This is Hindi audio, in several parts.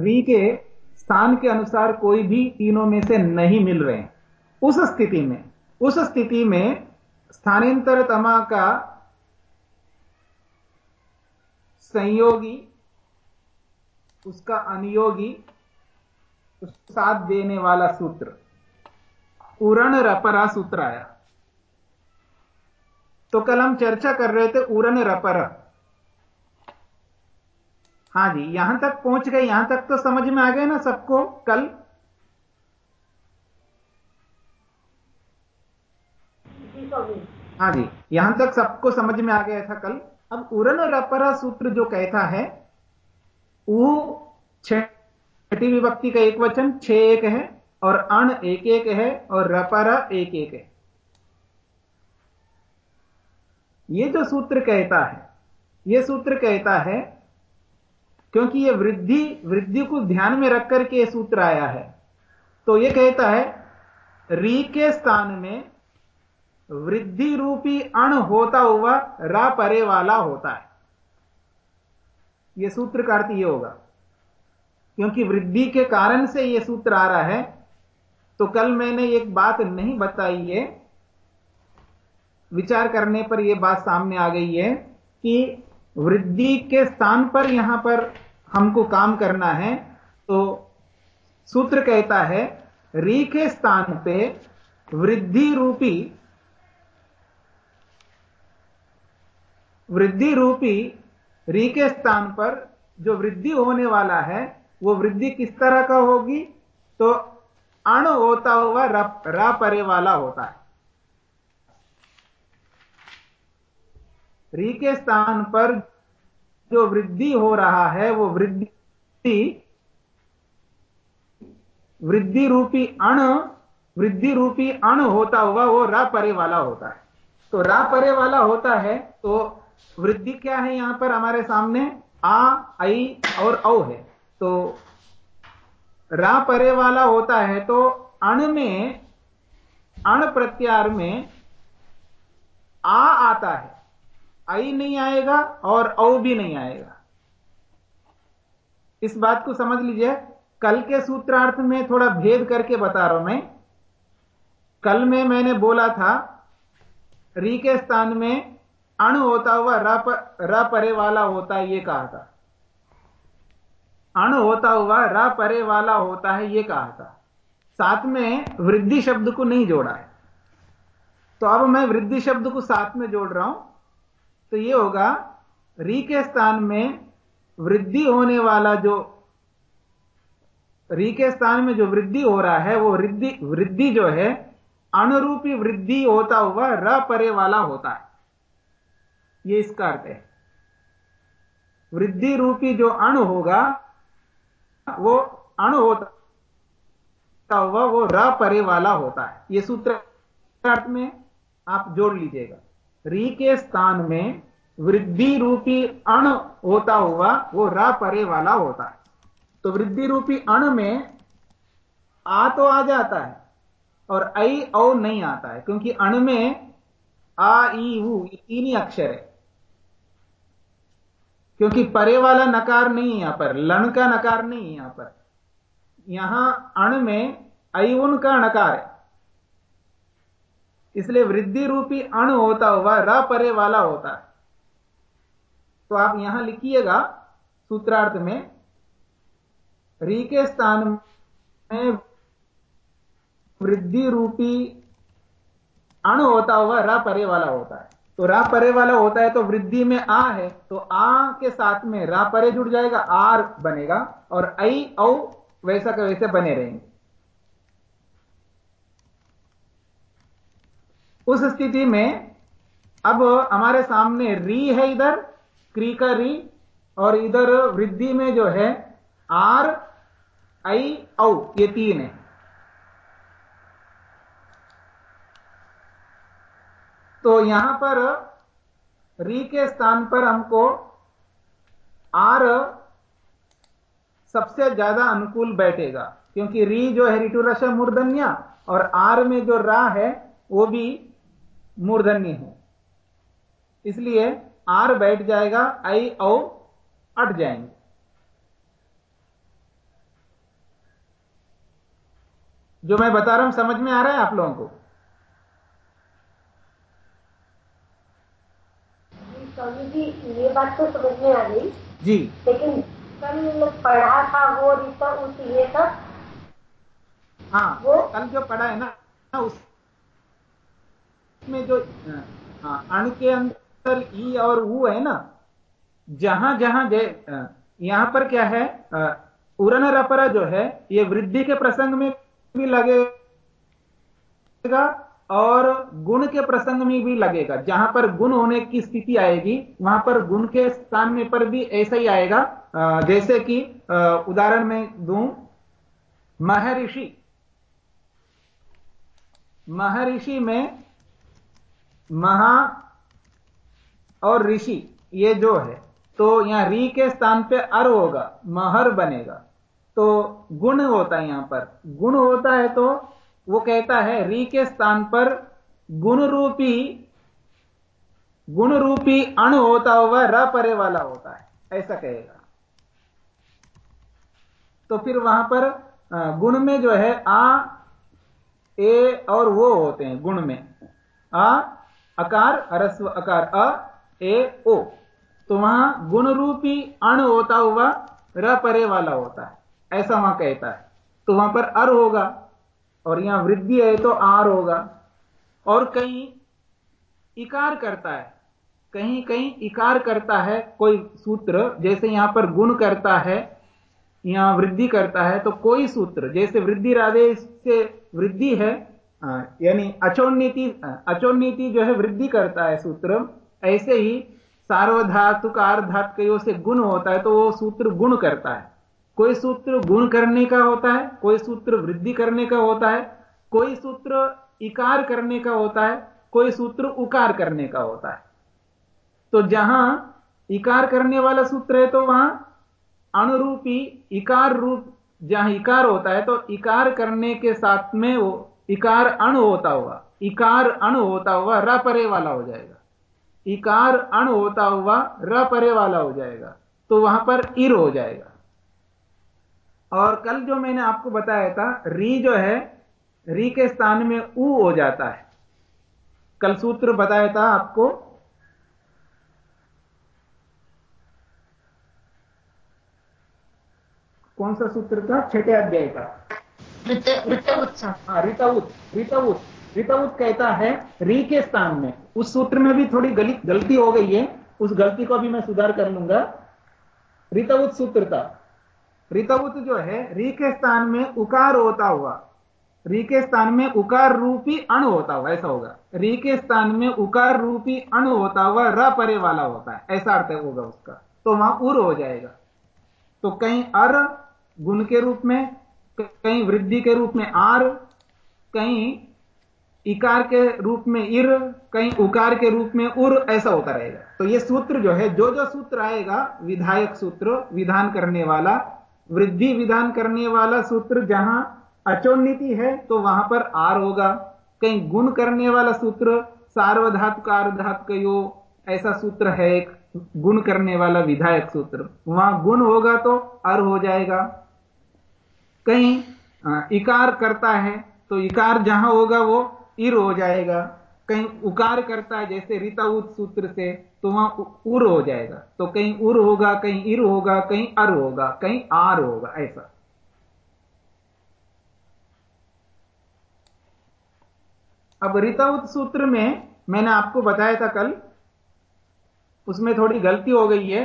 री के स्थान के अनुसार कोई भी तीनों में से नहीं मिल रहे उस स्थिति में, उस स्थिति में स्थानांतर तमा का संयोगी, उसका अनुयोगी साथ देने वाला सूत्र, उरण रपरा सूत्र आया। तो कल हम चर्चा कर रहे थे उरण रपर। हाँ जी, यहाँ तक पहुँच गए, यहाँ तक तो समझ में आ गए ना सबको, कल। हाँ जी, यहाँ तक सबको समझ में आ गया था कल। अब उरन रपरा सूत्र जो कहता है वो छठी विभक्ति का एक वचन, छ एक है, और अण एक एक है, और रपरा एक एक है। ये जो सूत्र कहता है, ये सूत्र कहता है क्योंकि ये वृद्धि वृद्धि को ध्यान में रख करके ये सूत्र आया है। तो ये कहता है, री के स्थान में वृद्धि रूपी अण होता हुआ रा परे वाला होता है। यह सूत्र का अर्थ यह होगा। क्योंकि वृद्धि के कारण से यह सूत्र आ रहा है तो कल मैंने एक बात नहीं बताई है। विचार करने पर यह बात सामने आ गई है कि वृद्धि के स्थान पर यहाँ पर हमको काम करना है तो सूत्र कहता है, री के स्थान पे वृद्धि रूपी वृद्धि रूपी री के स्थान पर जो वृद्धि होने वाला है, वो वृद्धि किस तरह का होगी? तो अण होता हुआ रा परे वाला होता है। री के स्थान पर जो वृद्धि हो रहा है, वो वृद्धि वृद्धि रूपी अण, वृद्धि रूपी अण होता हुआ वो रा परे वाला होता है। तो रा परे वाला होता है तो वृद्धि क्या है यहाँ पर हमारे सामने? आ, आई और औ है। तो रा परे वाला होता है तो अण में, अण प्रत्यार में आ आता है। आई नहीं आएगा और औ भी नहीं आएगा। इस बात को समझ लीजिए। कल के सूत्रार्थ में थोड़ा भेद करके बता रहा हूँ मैं। कल में मैंने बोला था, री के स्थान में अण होता हुआ र परे वाला होता है कहा था। अण होता हुआ र परे वाला होता है, ये कहा था। साथ में वृद्धि शब्द को नहीं जोड़ा है। तो अब मैं वृद्धि शब्द को साथ में जोड़ रहा हूँ। तो ये होगा, री के स्थान में वृद्धि होने वाला जो, री के स्थान में जो वृद्धि हो रहा है, वो वृद्धि वृद्धि जो है अनुरूपी वृद्धि होता हुआ र परे वाला होता है। ये इसका अर्थ है। वृद्धि रूपी जो अणु होगा, वो अणु होता हुआ वो र परे वाला होता है। ये सूत्र अर्थ में आप जोड़ लीजिएगा। री के स्थान में वृद्धि रूपी अण होता हुआ वो र परे वाला होता है। तो वृद्धि रूपी अण में आ तो आ जाता है और आई औ नहीं आता है, क्योंकि अण में आ, ई, ऊ तीन ही अक्षर है। क्योंकि परे वाला नकार नहीं है यहाँ पर, लण का नकार नहीं है यहाँ पर। यहाँ अण में अयुन का नकार है। इसलिए वृद्धि रूपी अण होता हुआ र परे वाला होता है। तो आप यहाँ लिखिएगा सूत्रार्थ में, री के स्थान में वृद्धि रूपी अण होता हुआ र परे वाला होता है। तो रा परे वाला होता है तो वृद्धि में आ है तो आ के साथ में रा परे जुड़ जाएगा, आर बनेगा, और आई, औ, वैसा का वैसे बने रहेंगे। उस स्थिति में अब हमारे सामने री है इधर, क्री का री, और इधर वृद्धि में जो है, आर, आई, औ, ये तीन है। तो यहाँ पर री के स्थान पर हमको आर सबसे ज़्यादा अनुकूल बैठेगा, क्योंकि री जो है रिटुरश मूर्धन्या और आर में जो रा है, वो भी मूर्धन्य है। इसलिए आर बैठ जाएगा आई औ अट जाएँगे। जो मैं बता रहा हूँ समझ में आ रहा है आप लोगों को? जी ये बात तो समझ में आ गई। जी। लेकिन कल पढ़ा था वो रिश्ता उस ये सब हाँ वो कल जो पढ़ा है ना उसमें जो हाँ, अणु के अंदर ई और ऊ है ना जहाँ जहाँ यहाँ पर क्या है उरन रपरा जो है ये वृद्धि के प्रसंग में भी लगेगा और गुण के प्रसंग में भी लगेगा। जहाँ पर गुण होने की स्थिति आएगी वहाँ पर गुण के स्थान में पर भी ऐसा ही आएगा। जैसे कि उदाहरण में दूँ महर्षि। महर्षि में महा और ऋषि, ये जो है। तो यहाँ री के स्थान पे अर होगा, महर बनेगा। तो गुण होता है यहाँ पर। गुण होता है तो वो कहता है, री के स्थान पर गुण रूपी गुण रूपी अण होता हुआ र परे वाला होता है। ऐसा कहेगा। तो फिर वहाँ पर गुण में जो है, आ, ए और वो होते हैं, गुण में। आ अकार, अरस्व, अकार, अ, ए, ओ। तो वहाँ गुण रूपी अण होता हुआ र परे वाला होता है। ऐसा वहाँ कहता है। तो वहाँ पर अर होगा और यहाँ वृद्धि है तो आर होगा। और कहीं इकार करता है, कहीं कहीं इकार करता है कोई सूत्र, जैसे यहाँ पर गुण करता है, यहाँ वृद्धि करता है तो कोई सूत्र, जैसे वृद्धि राधे से वृद्धि है यानी अचोन्नीति अचोन्नीति जो है वृद्धि करता है सूत्र। ऐसे ही सार्वधातुक आर्धातुकयों से गुण होता है तो वो सूत्र गुण करता है। कोई सूत्र गुण करने का होता है, कोई सूत्र वृद्धि करने का होता है, कोई सूत्र इकार करने का होता है, कोई सूत्र उकार करने का होता है। तो जहाँ इकार करने वाला सूत्र है तो वहाँ अनुरूपी इकार रूप, जहाँ इकार होता है तो इकार करने के साथ में वो इकार अण होता हुआ, इकार अण होता हुआ र परे वाला हो जाएगा। इकार अण होता हुआ र परे वाला हो जाएगा तो वहाँ पर इर हो जाएगा। और कल जो मैंने आपको बताया था, री जो है, री के स्थान में ऊ हो जाता है। कल सूत्र बताया था आपको। कौन सा सूत्र था? छठे अध्याय का। हाँ रितउत रितउत कहता है, री के स्थान में। उस सूत्र में भी थोड़ी गली गलती हो गई है। उस गलती को भी मैं सुधार कर लूँगा। रितउत सूत्र था। रितउत जो है, री के स्थान में उकार होता हुआ, री के स्थान में उकार रूपी अण होता हुआ, ऐसा होगा। री के स्थान में उकार रूपी अण होता हुआ, र परे वाला होता है। ऐसा अर्थ होगा उसका। तो वहाँ उर हो जाएगा। तो कहीं अर गुण के रूप में कहीं वृद्धि के रूप में आर, कहीं इकार के रूप में इर, कहीं उकार के रूप में उर, ऐसा होता रहेगा। तो ये सूत्र जो है, जो जो सूत्र आएगा, विधायक सूत्र, विधान करने वाला, वृद्धि विधान करने वाला सूत्र जहाँ अचोन्नति है तो वहाँ पर आर होगा। कहीं गुण करने वाला सूत्र सार्वधातुक यो ऐसा सूत्र है एक, गुण करने वाला विधायक सूत्र। वहाँ गुण होगा तो अर हो जाएगा। कहीं इकार करता है तो इकार जहाँ होगा वो इर हो जाएगा। कहीं उकार करता है, जैसे रिताउत सूत्र से तो वहाँ उर हो जाएगा। तो कहीं उर होगा, कहीं इर होगा, कहीं अर होगा, कहीं आर होगा, ऐसा। अब रिताउत सूत्र में मैंने आपको बताया था कल, उसमें थोड़ी गलती हो गई है।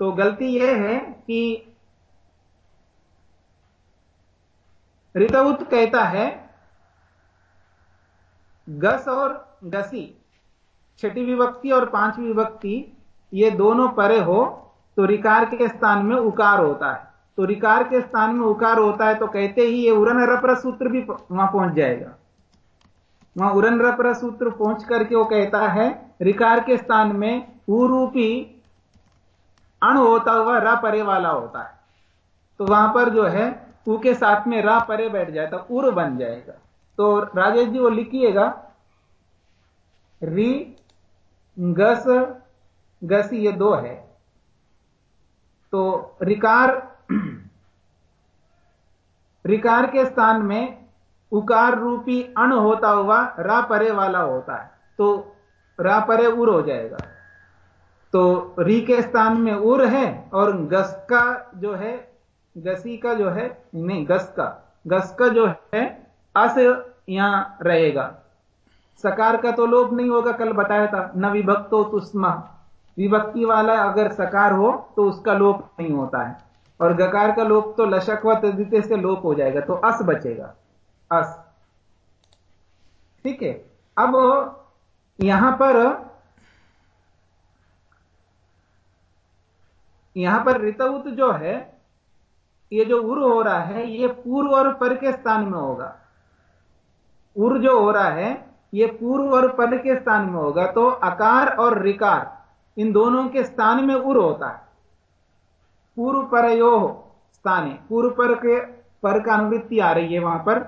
तो गलती यह है कि ऋतउत कहता है, गस और गसी, छठी विभक्ति और पांचवी विभक्ति, ये दोनों परे हो तो रिकार के स्थान में उकार होता है। तो रिकार के स्थान में उकार होता है तो कहते ही ये उरन रपर सूत्र भी वहाँ पहुँच जाएगा। वहाँ उरन रपर सूत्र पहुँच करके वो कहता है रिकार के स्थान में उरूपी अण होता हुआ र परे वाला होता है। तो वहाँ पर जो है उ के साथ में रा परे बैठ जाए तो उर बन जाएगा। तो राजेश जी वो लिखिएगा। री, गस गस ये दो है। तो रिकार रिकार के स्थान में उकार रूपी अण होता हुआ रा परे वाला होता है। तो रा परे उर हो जाएगा। तो री के स्थान में उर है और गस का जो है गसी का जो है, नहीं, गस का। गस का जो है, अस यहाँ रहेगा। सकार का तो लोप नहीं होगा, कल बताया था। न विभक्तो तुष्मा। विभक्ति वाला अगर सकार हो तो उसका लोप नहीं होता है। और गकार का लोप तो लशक व तदित से लोप हो जाएगा तो अस बचेगा। अस। ठीक है? अब यहाँ पर यहाँ पर ऋतउत जो है ये जो उर हो रहा है, ये पूर्व और पर के स्थान में होगा। उर जो हो रहा है, ये पूर्व और पद के स्थान में होगा। तो अकार और रिकार, इन दोनों के स्थान में उर होता है। पूर्व परयो स्थान पूर्व पर के, पर का अनुवृत्ति आ रही है वहाँ पर।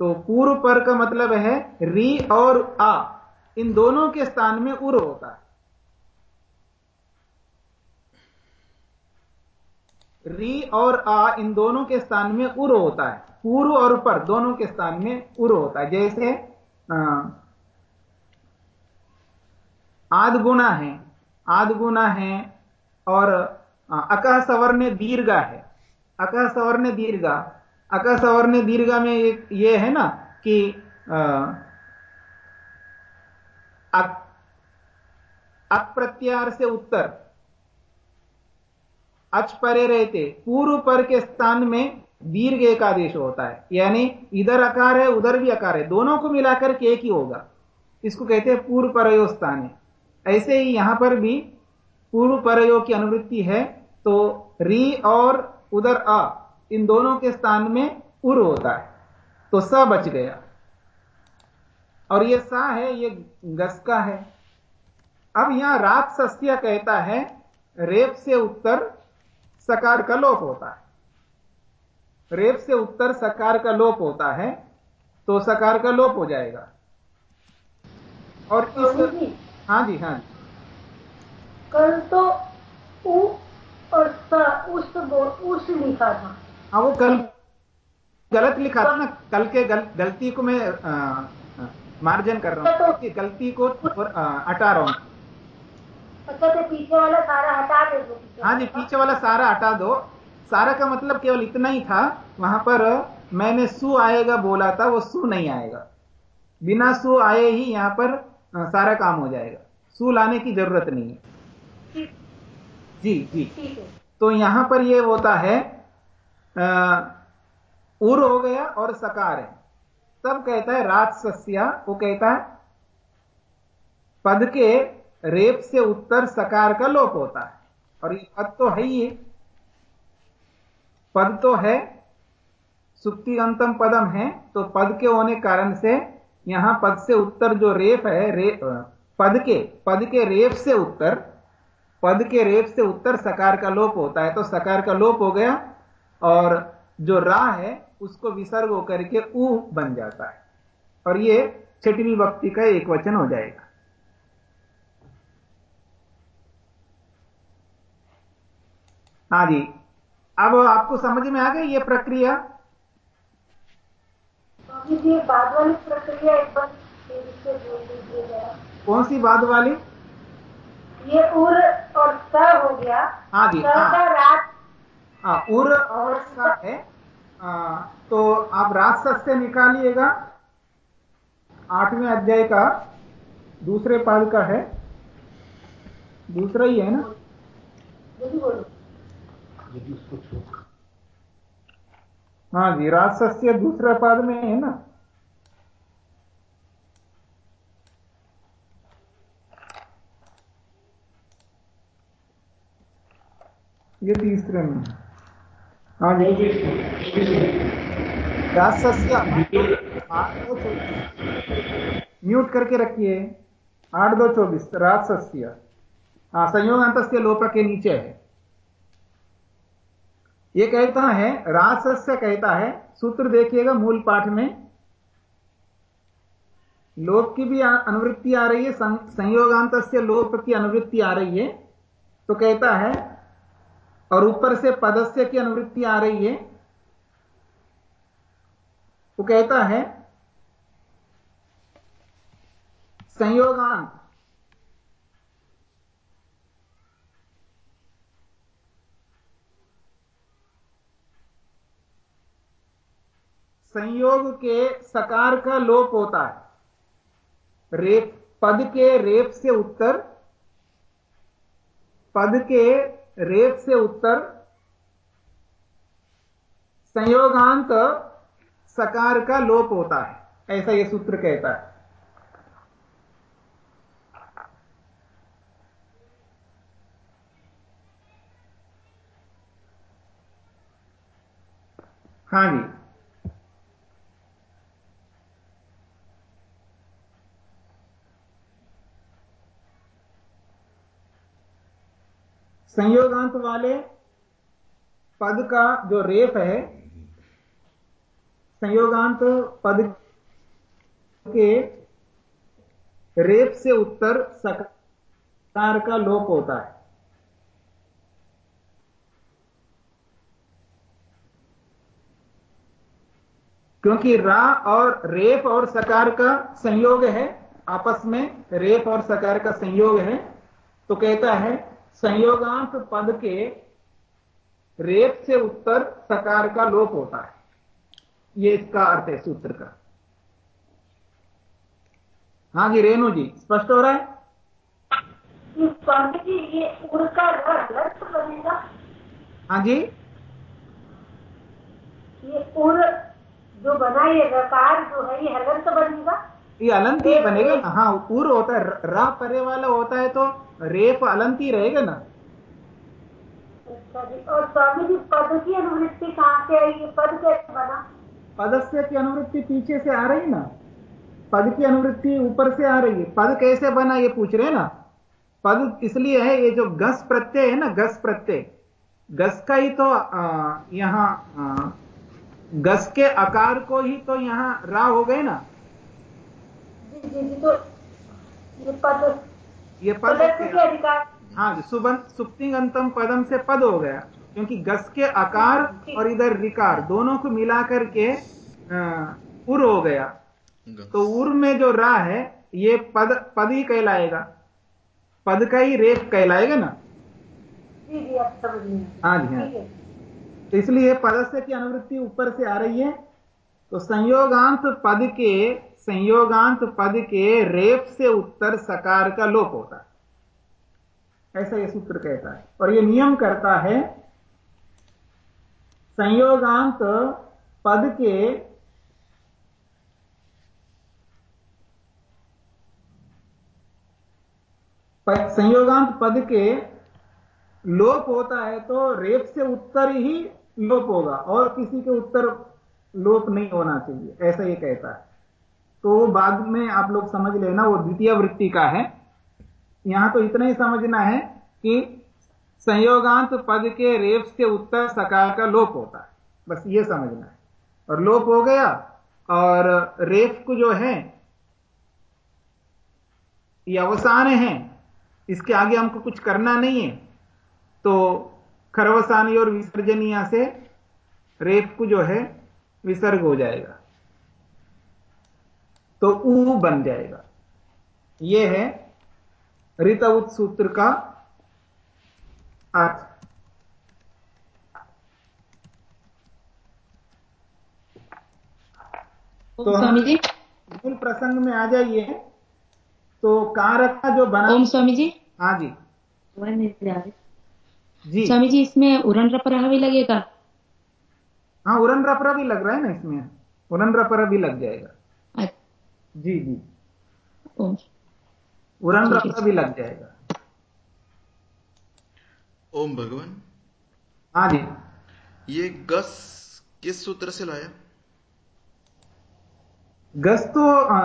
तो पूर्व पर का मतलब है री और आ, इन दोनों के स्थान में उर होता है। री और आ इन दोनों के स्थान में उर होता है। पूर्व और पर दोनों के स्थान में उर होता है। जैसे आद गुना है, आद गुना है और अकह सवर्ण दीर्घा है। अकह सवर्ण दीर्घा, अकह सवर्ण दीर्घा में ये है ना कि अप्रत्यार से उत्तर। अच परे रहते। पूर्व पर के स्थान में दीर्घ एक आदेश होता है। यानी इधर अकार है, उधर भी अकार है। दोनों को मिलाकर के एक ही होगा। इसको कहते हैं पूर्व परयो स्थान। ऐसे ही यहाँ पर भी पूर्व परयो की अनुवृत्ति है तो री और उधर अ इन दोनों के स्थान में उर होता है। तो स बच गया। और ये सा है, ये गस का है। अब यहाँ रात सस्या कहता है, रेप से उत्तर सकार का लोप होता है। रेप से उत्तर सकार का लोप होता है तो सकार का लोप हो जाएगा। और इस हाँ जी हाँ जी। कल तो उ और स उस उस लिखा था। हाँ वो कल गलत लिखा था ना। कल के गल, गलती को मैं आ, आ, मार्जन कर रहा हूँ तो, गलती को हटा रहा हूँ। अच्छा तो पीछे वाला सारा हटा दो हाँ जी पीछे वाला सारा हटा दो। सारा का मतलब केवल इतना ही था वहाँ पर मैंने सु आएगा बोला था वो सु नहीं आएगा। बिना सु आए ही यहाँ पर सारा काम हो जाएगा। सु लाने की ज़रूरत नहीं है। जी जी। तो यहाँ पर ये होता है उर हो गया और सकार है। तब कहता है रात सस्या वो कहता है पद के रेप से उत्तर सकार का लोप होता है। और ये पद तो है ही। पद तो है सुक्ति अंतम पदम है तो पद के होने कारण से यहाँ पद से उत्तर जो रेप है रे, पद के पद के रेप से उत्तर पद के रेप से उत्तर सकार का लोप होता है तो सकार का लोप हो गया और जो रा है उसको विसर्ग होकर के ऊ बन जाता है। और ये छठवीं वक्ति का एक वचन हो जाएगा। हाँ जी। अब आपको समझ में आ गई ये प्रक्रिया? ये बाद वाली प्रक्रिया एक बार कौन सी बाद वाली? ये उर और स हो गया। हाँ जी हाँ। रात हाँ उर और स है। आ, तो आप रात से निकालिएगा। आठवें अध्याय का दूसरे पाद का है। दूसरा ही है ना? बोलो यदि उसको छोड़ हाँ जी राजस्य दूसरे पद में है ना? ये तीसरे में। हाँ जी राजस्य म्यूट करके रखिए। आठ दो चौबीस। राजस्य हाँ संयोग अंत लोप के नीचे है। ये कहता है रासस्य कहता है, सूत्र देखिएगा मूल पाठ में। लोप की भी अनुवृत्ति आ रही है संयोगांत से लोप की अनुवृत्ति आ रही है। तो कहता है, और ऊपर से पदस्य की अनुवृत्ति आ रही है। वो कहता है, संयोगांत। संयोग के सकार का लोप होता है। रेप, पद के रेप से उत्तर, पद के रेप से उत्तर, संयोगांत सकार का लोप होता है। ऐसा यह सूत्र कहता है। हाँ जी। संयोगांत वाले पद का जो रेप है, संयोगांत पद के रेप से उत्तर सकार का लोप होता है। क्योंकि रा और रेप और सकार का संयोग है, आपस में रेप और सकार का संयोग है तो कहता है संयोगांत पद के रेप से उत्तर सकार का लोप होता है। ये इसका अर्थ है सूत्र का। हाँ जी रेणु जी स्पष्ट हो रहा है? स्वामी जी ये उड़ का बनेगा। हाँ जी। ये उड़ जो बना ये रकार जो है ये हलंत बनेगा। ये अलंत ही बनेगा। ना हाँ उर होता है रा परे वाला होता है तो रेप अलंत ही रहेगा ना। और स्वामी जी पद की अनुवृत्ति कहाँ से आई? ये पद कैसे बना? पदस्य की अनुवृत्ति पीछे से आ रही ना? पद की अनुवृत्ति ऊपर से आ रही है। पद कैसे बना ये पूछ रहे ना? पद इसलिए है ये जो गस प्रत्यय है ना गस प्रत्यय। गस का ही तो यहाँ गस के आकार को ही तो यहाँ रा हो गए ना? ये पद ये पद पदस्य के अधिकार। हाँ जी सुबन सुप्तिंगंतम पदम से पद हो गया क्योंकि गस के आकार और इधर रिकार दोनों को मिलाकर के उर हो गया। तो उर में जो रा है ये पद पद ही कहलाएगा। पद का ही रेप कहलाएगा ना? जी जी अब समझ गई हाँ जी हाँ। तो इसलिए पदस्य की अनुवृत्ति ऊपर से आ रही है। तो संयोगांत पद के संयोगांत पद के रेप से उत्तर सकार का लोप होता है। ऐसा यह सूत्र कहता है। और यह नियम करता है, संयोगांत पद के संयोगांत पद के लोप होता है तो रेप से उत्तर ही लोप होगा और किसी के उत्तर लोप नहीं होना चाहिए। ऐसा ये कहता है। तो वो बाद में आप लोग समझ लेना वो द्वितीय वृत्ति का है। यहाँ तो इतना ही समझना है कि संयोगांत पद के रेप से उत्तर सकार का लोप होता है। बस ये समझना है। और लोप हो गया और रेप को जो है, ये अवसान है। इसके आगे हमको कुछ करना नहीं है। तो खरवसानी और विसर्जनिया से रेप को जो है विसर्ग हो जाएगा। तो ऊ बन जाएगा। यह है ऋतउत सूत्र का अर्थ। तो स्वामी जी। मूल प्रसंग में आ जाइए। तो कारक का जो बना ओम स्वामी जी। हाँ जी। जा। स्वामी जी इसमें उड़न रपरा भी लगेगा? हाँ उरन रपरा भी लग रहा है ना इसमें। उरन रपरा भी लग जाएगा। जी जी। ओम उरन ठीक भी लग जाएगा। ओम भगवान। हाँ जी। ये गस किस सूत्र से लाया? गस तो आ,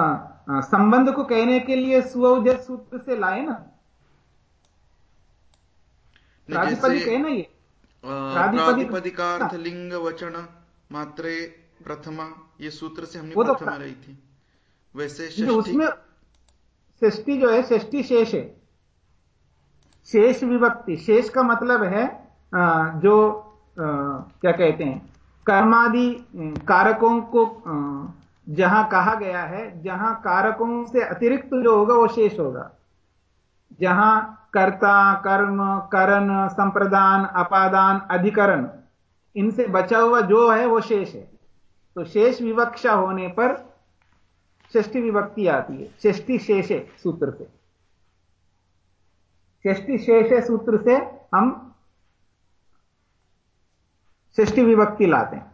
आ, संबंध को कहने के लिए सुअजत सूत्र से लाए ना। नहीं, प्रातिपदिक जैसे, है ना ये। अ, प्रातिपदिक- प्रातिपदिकार्थ लिंग वचन मात्रे प्रथमा ये सूत्र से हमने वो तो प्रथमा लाई थी। वैसे उसमें षष्टि जो है षष्टि शेष है। शेष विभक्ति शेष का मतलब है जो क्या कहते हैं कर्मादि कारकों को जहाँ कहा गया है जहाँ कारकों से अतिरिक्त जो होगा वो शेष होगा। जहाँ कर्ता कर्म करण संप्रदान अपादान अधिकरण इनसे बचा हुआ जो है वो शेष है। तो शेष विवक्षा होने पर षष्ठी विभक्ति आती है। षष्ठी शेषे सूत्र से। षष्ठी शेषे सूत्र से हम षष्ठी विभक्ति लाते हैं।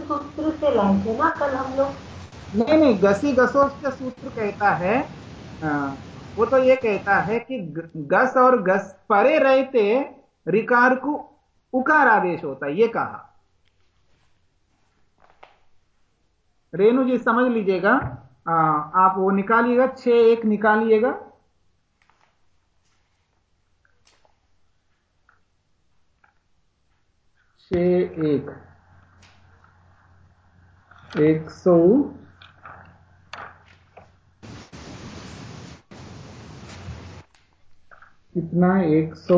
सूत्र से लाए थे ना कल हम लोग? नहीं नहीं गसी गसोस्त सूत्र कहता है आ, वो तो ये कहता है कि गस और गस परे रहते रिकार को उकार आदेश होता है, ये कहा। रेणु जी, समझ लीजिएगा। आप वो निकालिएगा छ एक निकालिएगा। छ एक। एक सौ कितना? एक सौ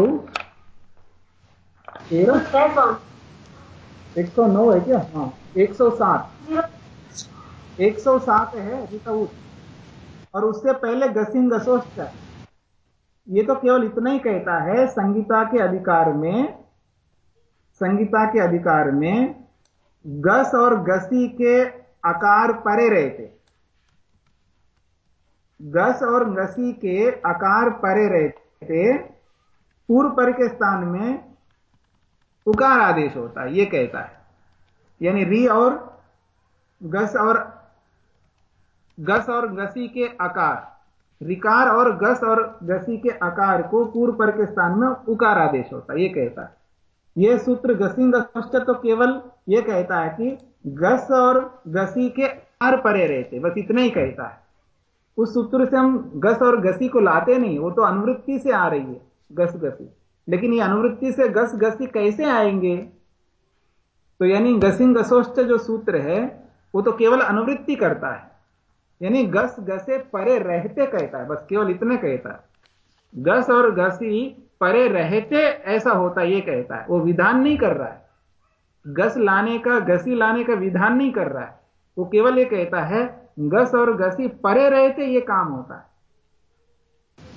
एक सौ नौ है क्या? हाँ एक सौ सात। एक सौ सात है रिताउट और उससे पहले गसिंग गसोस्ट ये तो केवल इतना ही कहता है, संगीता के अधिकार में, संगीता के अधिकार में गस और गसी के आकार परे रहते। गस और गसी के आकार परे रहते। से पूर्व पर के स्थान में उकार आदेश होता है यह कहता है। यानी री और गस और गस और गसी के आकार, रिकार और गस और गसी के आकार को पूर्व पर के स्थान में उकार आदेश होता है यह कहता है। यह सूत्र गसिंग तो केवल यह कहता है कि गस और गसी के आर परे रहते, बस इतना ही कहता है। उस सूत्र से हम गस और गसी को लाते नहीं, वो तो अनुवृत्ति से आ रही है, गस गसी। लेकिन ये अनुवृत्ति से गस गसी कैसे आएँगे? तो यानी गसिंग गसोष्ट जो सूत्र है, वो तो केवल अनुवृत्ति करता है। यानी गस गसे परे रहते कहता है, बस केवल इतने कहता है। गस और गसी परे रहते ऐसा होता ये कहता है, वो विधान नहीं कर रहा है। गस लाने का, गसी लाने का विधान नहीं कर रहा है। वो केवल ये कहता है गस और गसी परे रहते ये काम होता है।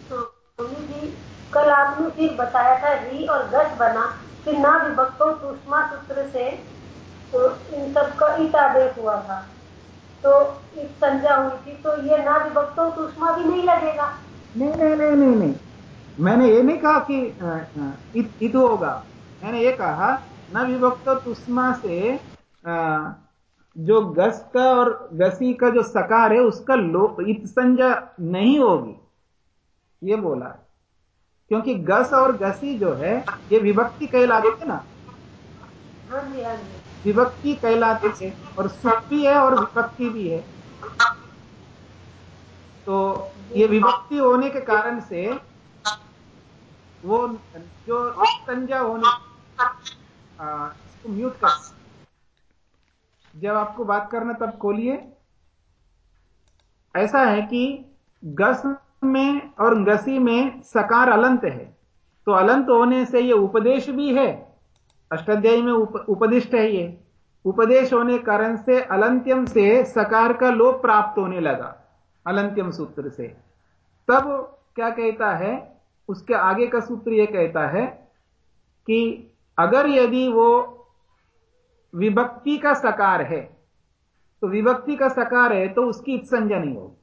तो जी कल आपने फिर बताया था री और गस बना फिर ना विभक्तों सुषमा सूत्र से तो इन सब का इत आदेश हुआ था। तो इत संज्ञा हुई थी तो ये ना विभक्तो सुषमा भी नहीं लगेगा। नहीं नहीं नहीं नहीं नहीं। मैंने ये नहीं कहा कि इत, इत होगा। मैंने ये कहा न विभक्तो तुष्मा से आ, जो गस का और गसी का जो सकार है उसका लोप इत संज्ञा नहीं होगी। ये बोला क्योंकि गस और गसी जो है ये विभक्ति कहलाते थे ना। हाँ हाँ विभक्ति कहलाते थे और सुख भी है और विभक्ति भी है। तो ये विभक्ति होने के कारण से वो जो संज्ञा होने इसको म्यूट कर। जब आपको बात करना तब खोलिए। ऐसा है कि गस में और गसी में सकार अलंत है। तो अलंत होने से यह उपदेश भी है। अष्टाध्यायी में उप, उपदिष्ट है ये। उपदेश होने कारण से अलंत्यम से सकार का लोप प्राप्त होने लगा अलंत्यम सूत्र से। तब क्या कहता है? उसके आगे का सूत्र यह कहता है कि अगर यदि वो विभक्ति का सकार है। तो विभक्ति का सकार है तो उसकी संज्ञा नहीं होगी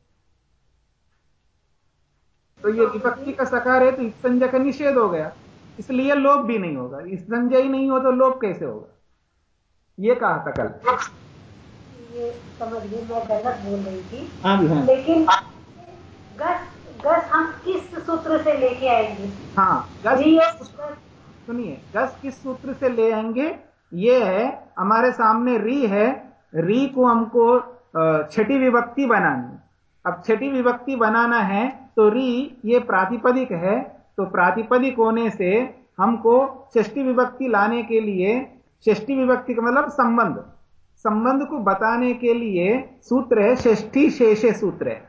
तो ये विभक्ति का सकार है तो संज्ञा का निषेध हो गया। इसलिए लोभ भी नहीं होगा। इस संजय ही नहीं हो तो लोभ कैसे होगा? ये कहा था कल। ये समझिए मैं गलत बोल रही थी। हाँ हाँ। लेकिन गस गस हम किस सूत्र से लेके आएँगे? हाँ गस सुनिए। गस किस सूत्र से ले आएँगे? ये है, हमारे सामने री है, री को हमको छठी विभक्ति बनानी अब छठी विभक्ति बनाना है तो री ये प्रातिपदिक है तो प्रातिपदिक होने से हमको षष्टी विभक्ति लाने के लिए षष्टी विभक्ति का मतलब संबंध। संबंध को बताने के लिए सूत्र है, षष्ठी शेषे सूत्र है।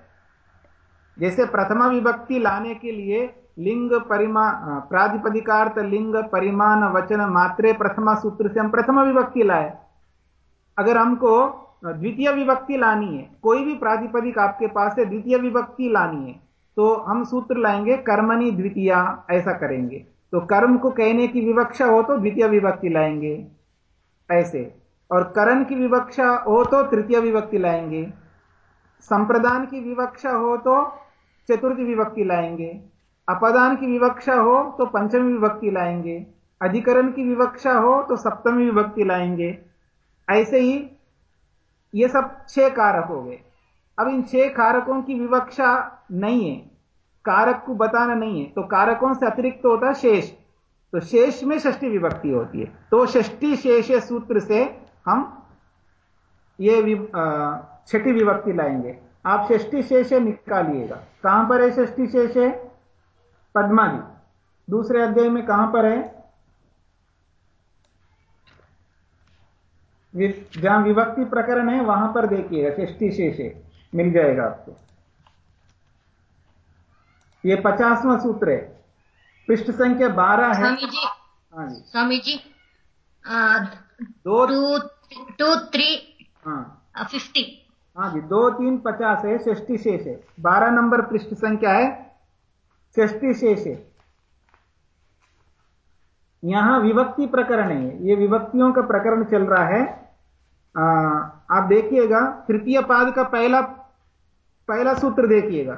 जैसे प्रथमा विभक्ति लाने के लिए लिंग परिमा प्रातिपदिकार्थ लिंग परिमाण वचन मात्रे प्रथमा सूत्र से हम प्रथमा विभक्ति लाए। अगर हमको द्वितीय विभक्ति लानी है, कोई भी प्रातिपदिक आपके पास है द्वितीय विभक्ति लानी है तो हम सूत्र लाएँगे कर्मणि द्वितीय, ऐसा करेंगे। तो कर्म को कहने की विवक्षा हो तो द्वितीय विभक्ति लाएँगे, ऐसे। और करण की विवक्षा हो तो तृतीय विभक्ति लाएँगे। संप्रदान की विवक्षा हो तो चतुर्थी विभक्ति लाएँगे। अपदान की विवक्षा हो तो पंचमी विभक्ति लाएँगे। अधिकरण की विवक्षा हो तो सप्तमी विभक्ति लाएँगे। ऐसे ही ये सब छह कारक हो गए। अब इन छह कारकों की विवक्षा नहीं है। कारक को बताना नहीं है। तो कारकों से अतिरिक्त तो होता है शेष। तो शेष में षष्ठी विभक्ति होती है। तो षष्ठी शेष सूत्र से हम ये छठी विभक्ति लाएँगे। आप षष्ठी शेष निकालिएगा। कहाँ पर है षष्ठी शेष? पद्मा जी दूसरे अध्याय में कहाँ पर है? जहाँ विभक्ति प्रकरण है वहाँ पर देखिएगा षष्ठी शेष। मिल जाएगा आपको। ये पचासवां सूत्र है। पृष्ठ संख्या बारह है। स्वामी जी हाँ जी। स्वामी जी दो टू टू थ्री हाँ। फिफ्टी हाँ जी दो तीन पचास है षष्टी शेष है। बारह नंबर पृष्ठ संख्या है। षष्टी शेष है। यहाँ विभक्ति प्रकरण है। ये विभक्तियों का प्रकरण चल रहा है। आ, आप देखिएगा तृतीय पाद का पहला पहला सूत्र देखिएगा।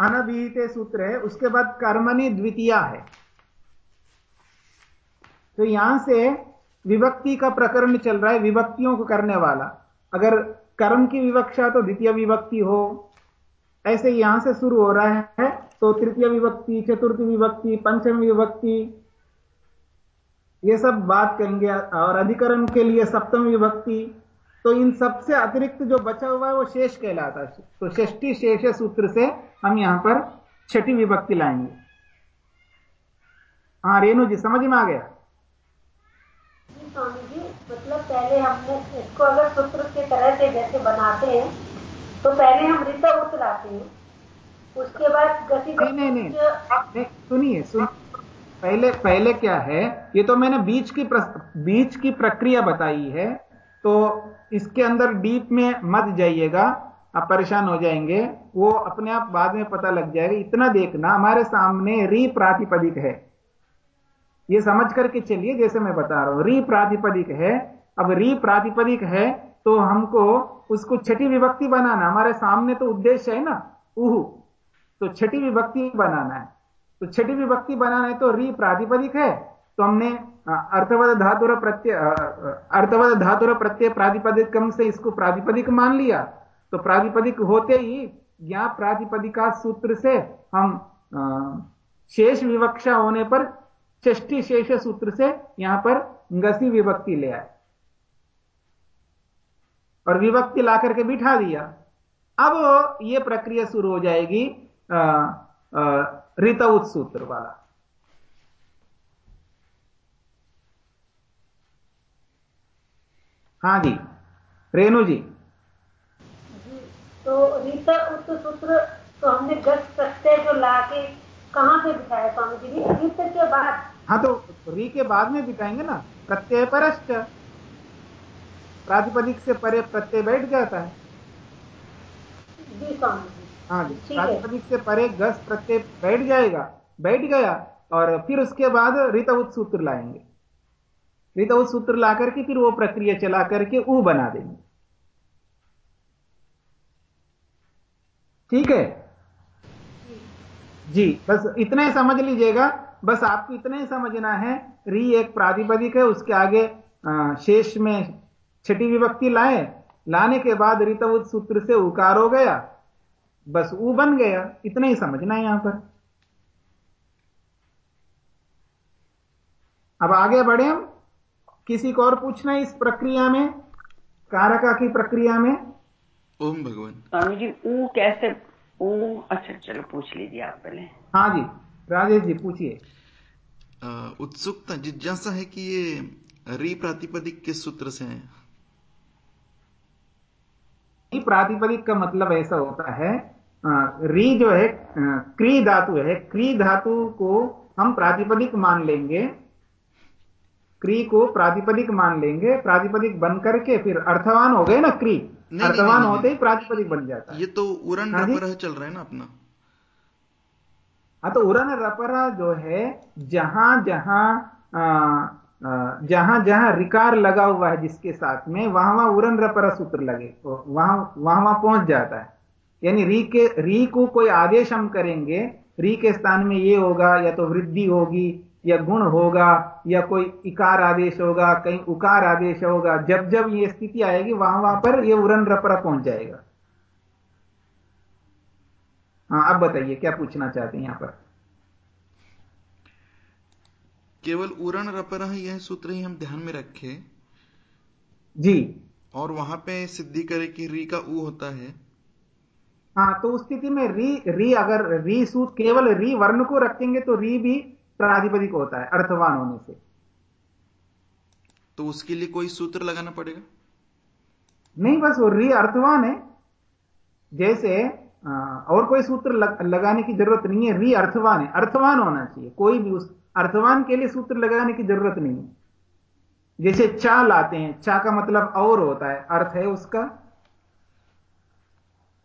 अनभिहित सूत्र है उसके बाद कर्मणि द्वितीया है। तो यहाँ से विभक्ति का प्रकरण चल रहा है विभक्तियों को करने वाला। अगर कर्म की विवक्षा तो द्वितीय विभक्ति हो। ऐसे यहाँ से शुरू हो रहा है तो तृतीय विभक्ति, चतुर्थी विभक्ति, पंचम विभक्ति, ये सब बात करेंगे। और अधिकरण के लिए सप्तम विभक्ति तो इन सबसे अतिरिक्त जो बचा हुआ है वो शेष कहलाता है। तो षष्टी शेष सूत्र से हम यहाँ पर छठी विभक्ति लाएँगे। हाँ रेणु जी, समझ में आ गया? मतलब पहले हमने इसको अगर सूत्र के तरह से जैसे बनाते हैं तो पहले हम ऋता उतराते हैं। उसके बाद गति नहीं नहीं नहीं, नहीं सुनिए सुन पहले पहले क्या है? ये तो मैंने बीच की प्र, बीच की प्रक्रिया बताई है तो इसके अंदर डीप में मत जाइएगा आप परेशान हो जाएँगे। वो अपने आप बाद में पता लग जाएगा इतना देखना हमारे सामने री प्रातिपदिक है। ये समझ करके चलिए, जैसे मैं बता रहा हूँ। री प्रातिपदिक है। अब री प्रातिपदिक है तो हमको उसको छठी विभक्ति बनाना, हमारे सामने तो उद्देश्य है ना? उहु। तो छठी विभक्ति बनाना है। तो छठी विभक्ति बनाना है तो री प्रातिपदिक है। तो हमने अर्थवद धातुर प्रत्यय अर्थवद धातुर प्रत्यय प्रातिपदिकम से इसको प्रातिपदिक मान लिया। तो प्रातिपदिक होते ही ज्ञा प्रातिपदिका सूत्र से हम शेष विवक्षा होने पर षष्ठी शेष सूत्र से यहाँ पर गसी विभक्ति ले आए। और विभक्ति ला करके बिठा दिया। अब यह प्रक्रिया शुरू हो जाएगी ऋतउत सूत्र वाला। हाँ जी, रेणु जी। तो रीता उत सूत्र तो हमने गस प्रत्यय जो लाके कहाँ से बिठाया स्वामी जी? रीत के बाद हाँ तो री के बाद में बिताएँगे ना? प्रत्यय परश्च। प्रातिपदिक से परे प्रत्यय बैठ जाता है। जी हाँ। जी प्रातिपदिक से परे गस प्रत्यय बैठ जाएगा। बैठ गया और फिर उसके बाद ऋतउत सूत्र लाएँगे। ऋतउत सूत्र ला करके फिर वो प्रक्रिया चला करके ऊ बना देंगे। ठीक है? जी बस इतना ही समझ लीजिएगा। बस आपको इतना ही समझना है। री एक प्रातिपदिक है उसके आगे शेष में छठी विभक्ति लाए। लाने के बाद ऋतवुत सूत्र से उकार हो गया। बस ऊ बन गया। इतना ही समझना है यहाँ पर। अब आगे बढ़े हम। किसी को और पूछना है इस प्रक्रिया में? कारका की प्रक्रिया में? ओम भगवान। स्वामी जी ऊ कैसे ऊ अच्छा चलो पूछ लीजिए आप पहले। हाँ जी। राजेश जी पूछिए उत्सुकता जिज्ञासा है कि ये री प्रातिपदिक किस सूत्र से है। प्रातिपदिक का मतलब ऐसा होता है री जो है क्री धातु है क्री धातु को हम प्रातिपदिक मान लेंगे। क्री को प्रातिपदिक मान लेंगे प्रातिपदिक बन करके फिर अर्थवान हो गए ना क्री। नहीं, अर्थवान होते ही प्रातिपदिक बन जाता है। ये तो उरन हाँ चल रहा है ना अपना। हाँ तो उरन रपरा जो है, जहाँ जहाँ जहाँ जहाँ रिकार लगा हुआ है जिसके साथ में, वहाँ वहाँ उरन रपरा सूत्र लगे वहाँ वहाँ वहाँ पहुँच जाता है। यानी री के, री को कोई आदेश हम करेंगे, री के स्थान में ये होगा, या तो वृद्धि होगी, या गुण होगा, या कोई इकार आदेश होगा, कहीं उकार आदेश होगा, जब जब ये स्थिति आएगी, वहाँ वहाँ पर ये उरन रपरा पहुँच जाएगा। हाँ अब बताइए क्या पूछना चाहते हैं यहाँ पर? केवल उरन रपरह यह सूत्र ही हम ध्यान में रखें। जी। और वहाँ पे सिद्धि करे कि री का ऊ होता है। हाँ तो उस स्थिति में री री अगर री सूत केवल री वर्ण को रखेंगे तो री भी प्राधिपदिक होता है अर्थवान होने से। तो उसके लिए कोई सूत्र लगाना पड़ेगा? नहीं बस वो री अर्थवान है। जैसे और कोई सूत्र लग, लगाने की ज़रूरत नहीं है री अर्थवान है अर्थवान होना चाहिए कोई भी उस अर्थवान के लिए सूत्र लगाने की ज़रूरत नहीं है। जैसे चा लाते हैं चा का मतलब और होता है अर्थ है उसका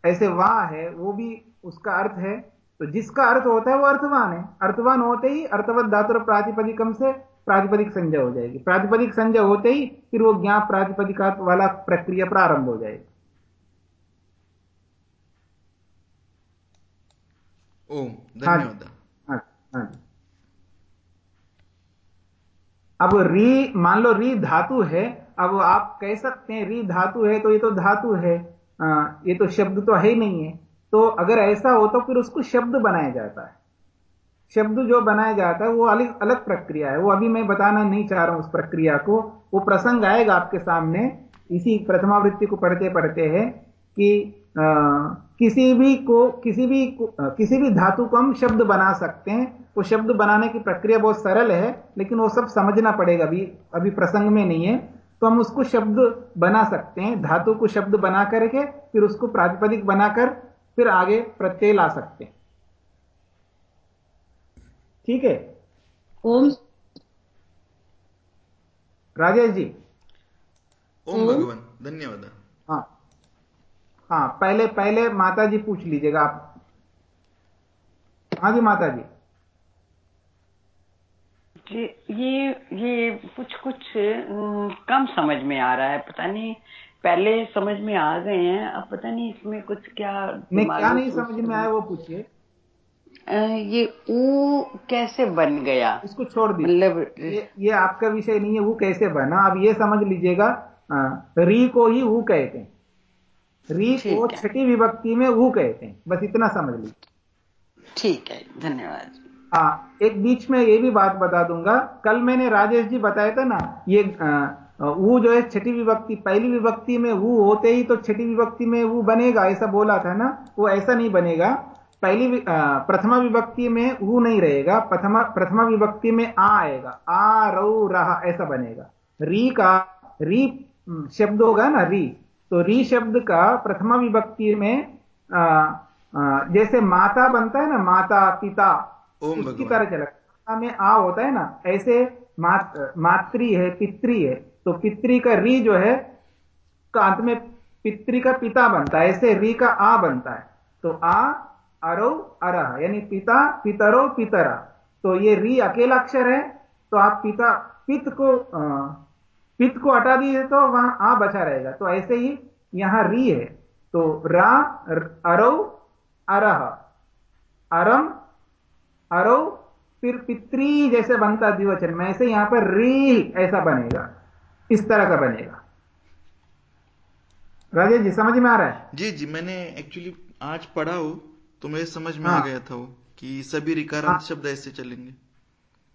ऐसे वाह है वो भी उसका अर्थ है तो जिसका अर्थ होता है वो अर्थवान है। अर्थवान होते ही अर्थवत धातु प्रातिपदिकम से प्रातिपदिक संजय हो जाएगी। प्रातिपदिक संजय होते ही फिर वो ज्ञाप प्रातिपदिका वाला प्रक्रिया प्रारंभ हो जाएगी। ओम धन्यवाद। हाँ हाँ अब री मान लो री धातु है अब आप कह सकते हैं री धातु है तो ये तो धातु है। आ, ये तो शब्द तो है ही नहीं है। तो अगर ऐसा हो तो फिर उसको शब्द बनाया जाता है। शब्द जो बनाया जाता है वो अलग अलग प्रक्रिया है। वो अभी मैं बताना नहीं चाह रहा हूँ उस प्रक्रिया को। वो प्रसंग आएगा आपके सामने। इसी प्रथमावृत्ति को पढ़ते पढ़ते है कि आ, किसी भी को किसी भी को, किसी भी धातु को हम शब्द बना सकते हैं। वो शब्द बनाने की प्रक्रिया बहुत सरल है लेकिन वो सब समझना पड़ेगा अभी अभी प्रसंग में नहीं है। तो हम उसको शब्द बना सकते हैं धातु को शब्द बना करके फिर उसको प्रातिपदिक बनाकर फिर आगे प्रत्यय ला सकते हैं। ठीक है? ओम। राजेश जी। ओम ओम। भगवान धन्यवाद। हाँ पहले पहले माता जी पूछ लीजिएगा आप। हाँ जी माता जी जी ये ये कुछ कुछ कम समझ में आ रहा है। पता नहीं पहले समझ में आ गए हैं अब पता नहीं इसमें कुछ क्या नहीं क्या नहीं समझ में आया वो पूछिए। ये ऊ कैसे बन गया? इसको छोड़ दीजिए। मतलब ये, ये आपका विषय नहीं है वो कैसे बना? अब ये समझ लीजिएगा री को ही वो कहते हैं। री को छठी विभक्ति में वो कहते हैं बस इतना समझ लीजिए। ठीक है धन्यवाद। हाँ एक बीच में ये भी बात बता दूँगा। कल मैंने राजेश जी बताया था ना ये वो जो है छठी विभक्ति पहली विभक्ति में वो होते ही तो छठी विभक्ति में वो बनेगा ऐसा बोला था ना वो ऐसा नहीं बनेगा। पहली प्रथमा विभक्ति में वो नहीं रहेगा प्रथमा प्रथमा विभक्ति में आ आएगा। आ रऊ रहा ऐसा बनेगा। री का री हम्म, शब्द होगा ना री। तो री शब्द का प्रथमा विभक्ति में आ, आ, जैसे माता बनता है ना माता पिता उसकी तरह चला। में आ होता है ना ऐसे मात, मातृ है पितृ है। तो पितृ का री जो है का अंत में पितृ का पिता बनता है ऐसे री का आ बनता है। तो आ अरो अरह यानी पिता पितरो पितरा। तो ये री अकेला अक्षर है तो आप पिता पित को अ, पित को हटा दीजिए तो वहाँ आ बचा रहेगा। तो ऐसे ही यहाँ री है। तो रा अरो अरह। अरम अरो फिर पितृ जैसे बनता द्विवचन में। ऐसे यहाँ पर री ऐसा बनेगा। इस तरह का बनेगा। राजेश जी समझ में आ रहा है? जी जी मैंने एक्चुअली आज पढ़ा हो तो मुझे समझ में आ हाँ। गया था वो कि सभी रिकारांत शब्द ऐसे चलेंगे।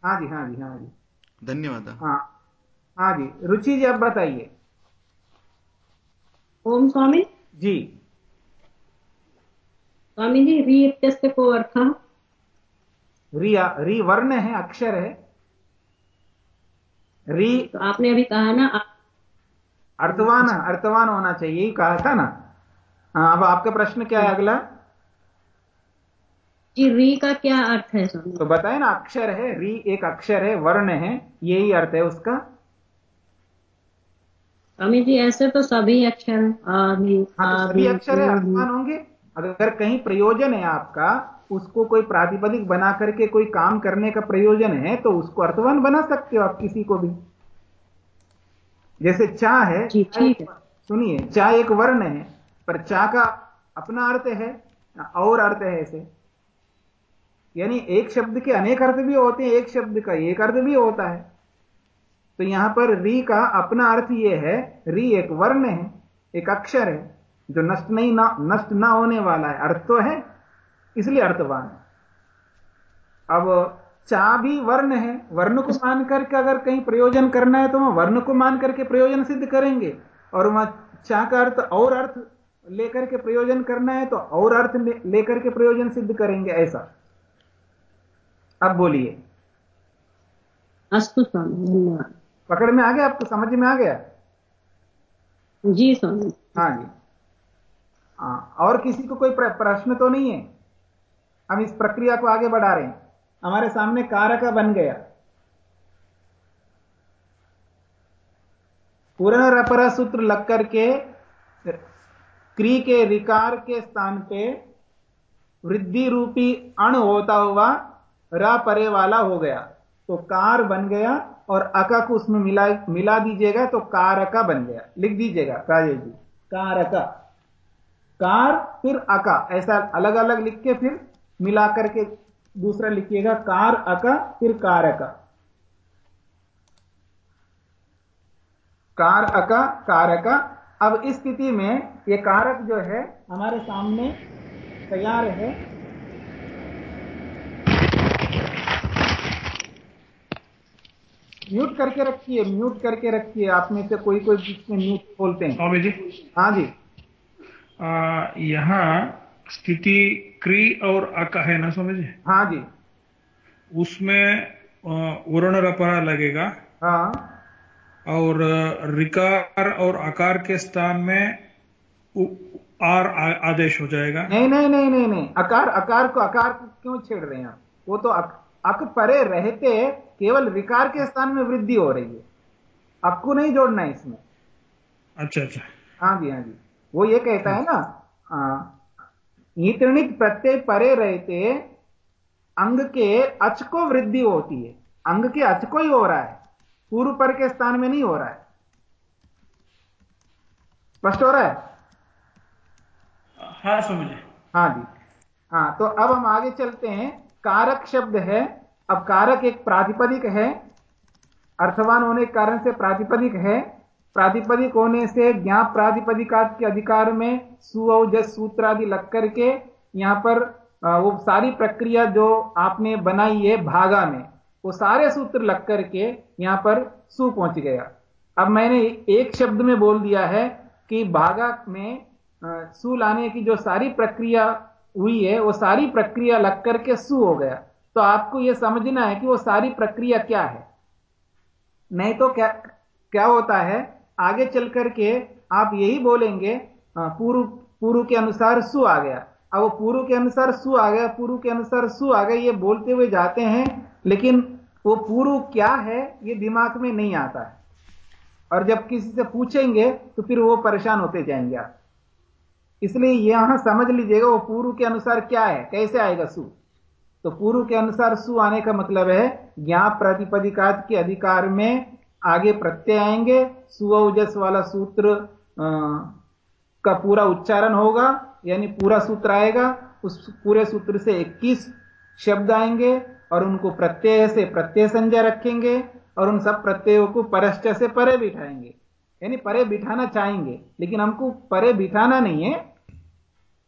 हाँ जी हाँ जी हाँ जी। धन्यवाद। हाँ। हाँ जी रुचि जी आप बताइए। ओम स्वामी? जी। स्वामी जी री इत्यस्य को अर्थ। री री वर्ण है अक्षर है। री तो आपने अभी कहा ना अर्थवान अर्थवान होना चाहिए यही कहा था ना। हाँ अब आपका प्रश्न क्या है अगला? जी री का क्या अर्थ है तो बताए ना अक्षर है री एक अक्षर है वर्ण है यही अर्थ है उसका। स्वामी जी ऐसे तो सभी अक्षर हैं। तो सभी अक्षर है अर्थवान होंगे। अगर कहीं प्रयोजन है आपका उसको कोई प्रातिपदिक बना करके कोई काम करने का प्रयोजन है तो उसको अर्थवान बना सकते हो आप किसी को भी। जैसे चा है है। सुनिए चा एक वर्ण है पर चा का अपना अर्थ है और अर्थ है ऐसे। यानी एक शब्द के अनेक अर्थ भी होते हैं एक शब्द का एक अर्थ भी होता है। तो यहाँ पर री का अपना अर्थ यह है, री एक वर्ण है, एक अक्षर है, जो नष्ट नहीं ना, नष्ट ना होने वाला है। अर्थ तो है, इसलिए अर्थवान है। अब चा भी वर्ण है, वर्ण को मान करके अगर कहीं प्रयोजन करना है तो वह वर्ण को मान करके प्रयोजन सिद्ध करेंगे। और वहाँ चा का अर्थ और अर्थ लेकर के प्रयोजन करना है तो और अर्थ लेकर के प्रयोजन सिद्ध करेंगे ऐसा। अब बोलिए। अस्तु स्वामी, धन्यवाद। पकड़ में आ गया? आपको समझ में आ गया? जी स्वामी हाँ जी। हाँ और किसी को कोई प्रश्न तो नहीं है? हम इस प्रक्रिया को आगे बढ़ा रहे हैं। हमारे सामने कारक बन गया। पूर्ण रपरा सूत्र लग करके क्री के रिकार के स्थान पे वृद्धि रूपी अण होता हुआ रा परे वाला हो गया। तो कार बन गया और अका को उसमें मिला मिला दीजिएगा तो कारका बन गया। लिख दीजिएगा, राजेश जी। कारका कार, फिर अका ऐसा अलग अलग लिख के फिर मिला करके दूसरा लिखिएगा, कार अका फिर कारका कार अका कारका अब इस स्थिति में ये कारक जो है, हमारे सामने तैयार है। म्यूट करके रखिए म्यूट करके रखिए। आप में से कोई कोई बीच में म्यूट बोलते हैं। स्वामी जी। हाँ जी। यहाँ स्थिति क्री और अक है ना स्वामी जी? हाँ जी। उसमें वर्ण रपरा लगेगा। हाँ। और रिकार और आकार के स्थान में आर आदेश हो जाएगा। नहीं नहीं नहीं नहीं नहीं। अकार अकार को अकार को क्यों छेड़ रहे हैं आप? वो तो अक, अक परे रहते केवल विकार के स्थान में वृद्धि हो रही है। आपको नहीं जोड़ना है इसमें। अच्छा अच्छा। हाँ जी हाँ जी। वो ये कहता है ना ईतृणित प्रत्यय परे रहते अंग के अच को वृद्धि होती है। अंग के अच को ही हो रहा है। पूर्व पर के स्थान में नहीं हो रहा है। स्पष्ट हो रहा है? हाँ स्वामी जी हाँ जी। हाँ तो अब हम आगे चलते हैं। कारक शब्द है अब कारक एक प्रातिपदिक है। अर्थवान होने के कारण से प्रातिपदिक है। प्रातिपदिक होने से ज्ञाप प्रातिपदिकात के अधिकार में सुअजस सूत्र आदि लग करके यहाँ पर वो सारी प्रक्रिया जो आपने बनाई है भागा में, वो सारे सूत्र लग करके यहाँ पर सु पहुँच गया। अब मैंने एक शब्द में बोल दिया है कि भागा में सु लाने की जो सारी प्रक्रिया हुई है, वो सारी प्रक्रिया लग करके सु हो गया। तो आपको यह समझना है कि वो सारी प्रक्रिया क्या है। नहीं तो क्या क्या होता है, आगे चल करके आप यही बोलेंगे पूर्व पूर्व के अनुसार सु आ गया। अब वो पूर्व के अनुसार सु आ गया, पूर्व के अनुसार सु आ गया, ये बोलते हुए जाते हैं, लेकिन वो पूर्व क्या है, ये दिमाग में नहीं आता है। और जब किसी से पूछेंगे तो फिर वो परेशान होते जाएँगे आप। इसलिए यहाँ समझ लीजिएगा, वो पूर्व के अनुसार क्या है, कैसे आएगा सु? तो पूर्व के अनुसार सु आने का मतलब है ज्ञाप प्रातिपदिकात के अधिकार में आगे प्रत्यय आएँगे सुवजस वाला सूत्र आ, का पूरा उच्चारण होगा यानी पूरा सूत्र आएगा। उस पूरे सूत्र से 21 शब्द आएँगे और उनको प्रत्यय से प्रत्यय संज्ञा रखेंगे और उन सब प्रत्ययों को परश्चय से परे बिठाएँगे। यानी परे बिठाना चाहेंगे लेकिन हमको परे बिठाना नहीं है।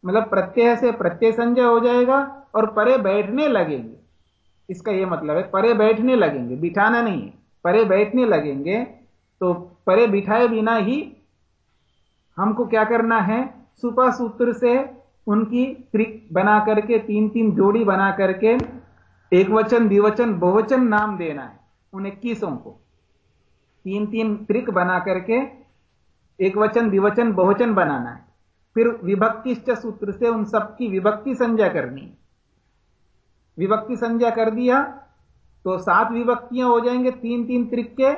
मतलब प्रत्यय से प्रत्यय संजय हो जाएगा और परे बैठने लगेंगे। इसका यह मतलब है, परे बैठने लगेंगे, बिठाना नहीं है। परे बैठने लगेंगे तो परे बिठाए बिना ही हमको क्या करना है? सुपा सूत्र से उनकी त्रिक बना करके, तीन तीन जोड़ी बना करके एक वचन द्विवचन, बहुवचन नाम देना है उन इक्कीसों को। तीन तीन त्रिक बना करके एक वचन द्विवचन, बहुवचन बनाना है। फिर विभक्तिश्च सूत्र से उन सबकी विभक्ति संज्ञा करनी। विभक्ति संज्ञा कर दिया तो सात विभक्तियाँ हो जाएँगे तीन तीन त्रिक्के,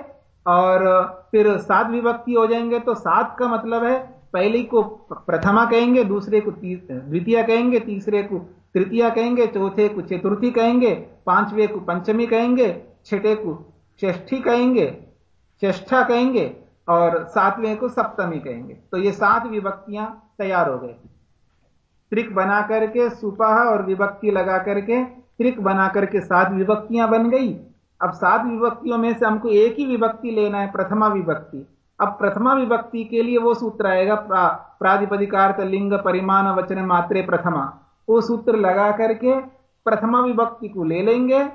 और फिर सात विभक्ति हो जाएँगे तो सात का मतलब है पहली को प्रथमा कहेंगे, दूसरे को द्वितीय कहेंगे, तीसरे को तृतीय कहेंगे, चौथे को चतुर्थी कहेंगे, पांचवे को पंचमी कहेंगे, छठे को षष्ठी कहेंगे षष्ठा कहेंगे और सातवें को सप्तमी कहेंगे। तो ये सात विभक्तियाँ तैयार हो गए। त्रिक बना करके सुपाह और विभक्ति लगा करके त्रिक बना करके सात विभक्तियाँ बन गई। अब सात विभक्तियों में से हमको एक ही विभक्ति लेना है प्रथमा विभक्ति। अब प्रथमा विभक्ति के लिए वो सूत्र आएगा प्रा, प्राधिपदिकार्थ लिंग परिमाण वचन मात्रे प्रथमा। वो सूत्र लगा करके प्रथमा विभक्ति को ले लेंगे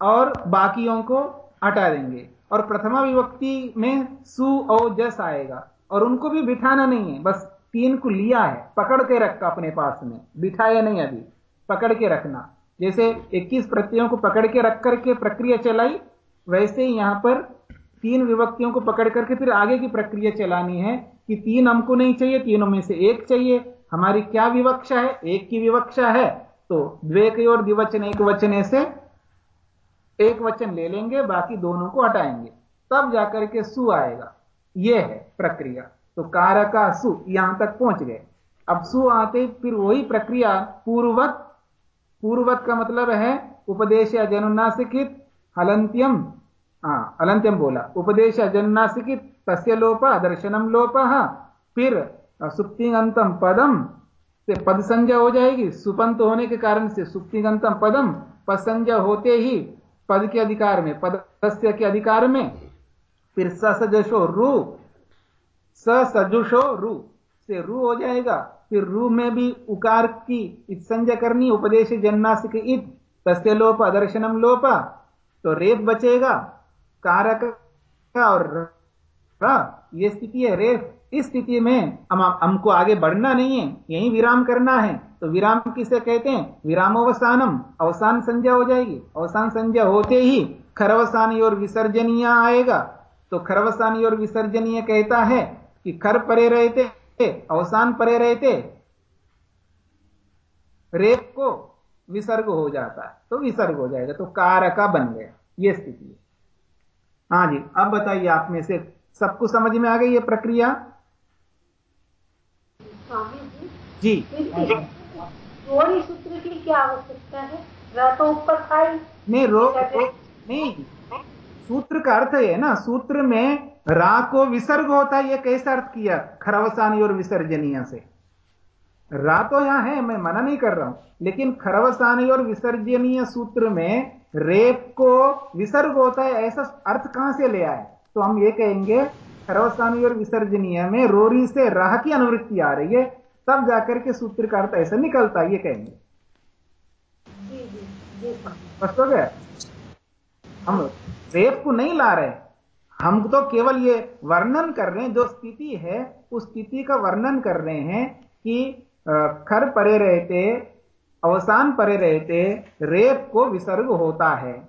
और बाकियों को हटा देंगे। और प्रथमा विभक्ति में सु और जस आएगा। और उनको भी बिठाना नहीं है। बस तीन को लिया है। पकड़ के रखा अपने पास में। बिठाया नहीं अभी। पकड़ के रखना। जैसे 21 प्रत्ययों को पकड़ के रख करके प्रक्रिया चलाई, वैसे ही यहाँ पर तीन विभक्तियों को पकड़ करके फिर आगे की प्रक्रिया चलानी है कि तीन हमको नहीं चाहिए, तीनों में से एक चाहिए। हमारी क्या विवक्षा है? एक की विवक्षा है। तो द्वे की और द्विवचन, एक वचन से एक वचन ले लेंगे, बाकी दोनों को हटाएँगे। तब जाकर के सु आएगा। यह है प्रक्रिया। तो कारका सु यहाँ तक पहुँच गए। अब सु आते फिर वही प्रक्रिया पूर्वत। पूर्वत का मतलब है उपदेश जनुनासिकित हलंत्यम हाँ अलंत्यम बोला। उपदेश जनुनासिकित तस्य लोप, दर्शनम लोप। फिर सुप्तिगंतम पदम से पद संज्ञा हो जाएगी। सुपंत होने के कारण से सुप्तिगंतम पदम पद संज्ञा होते ही पद के अधिकार में पद के अधिकार में, फिर सजशो रू सजुषो रू, से रू हो जाएगा। फिर रू में भी उकार की संजय करनी, उपदेश जन्नासिक इत तस्य लोप, अदर्शनम लोप तो रेप बचेगा। कारक और ये स्थिति है रेप। इस स्थिति में हम हमको आगे बढ़ना नहीं है, यही विराम करना है। तो विराम किसे कहते हैं? विरामोवसानम। अवसान संज्ञा हो जाएगी। अवसान संज्ञा होते ही खरवसानी और विसर्जनीय आएगा। तो खरवसानी और विसर्जनीय कहता है कि खर परे रहते, अवसान परे रहते, रेप को विसर्ग हो जाता है। तो विसर्ग हो जाएगा तो कारका बन गया यह स्थिति है। हाँ जी, अब बताइए आप में से सबको समझ में आ गई ये प्रक्रिया? जी। रोरी सूत्र की क्या आवश्यकता है? रा तो ऊपर था नहीं रो, रो नहीं। सूत्र का अर्थ है ना सूत्र में रा को विसर्ग होता है ये कैसा अर्थ किया? खरवसानी और विसर्जनीय से। रा तो यहाँ है मैं मना नहीं कर रहा हूँ लेकिन खरवसानी और विसर्जनीय सूत्र में रेप को विसर्ग होता है ऐसा अर्थ कहाँ से ले आए? तो हम ये कहेंगे खरवसानी और विसर्जनीय में रोरी से राह की अनुवृत्ति आ रही है। तब जाकर के सूत्र का अर्थ ऐसा निकलता ये कहेंगे। स्पष्ट हो गया? हम रेप को नहीं ला रहे हम तो केवल ये वर्णन कर रहे हैं जो स्थिति है उस स्थिति का वर्णन कर रहे हैं कि खर परे रहते अवसान परे रहते रेप को विसर्ग होता है।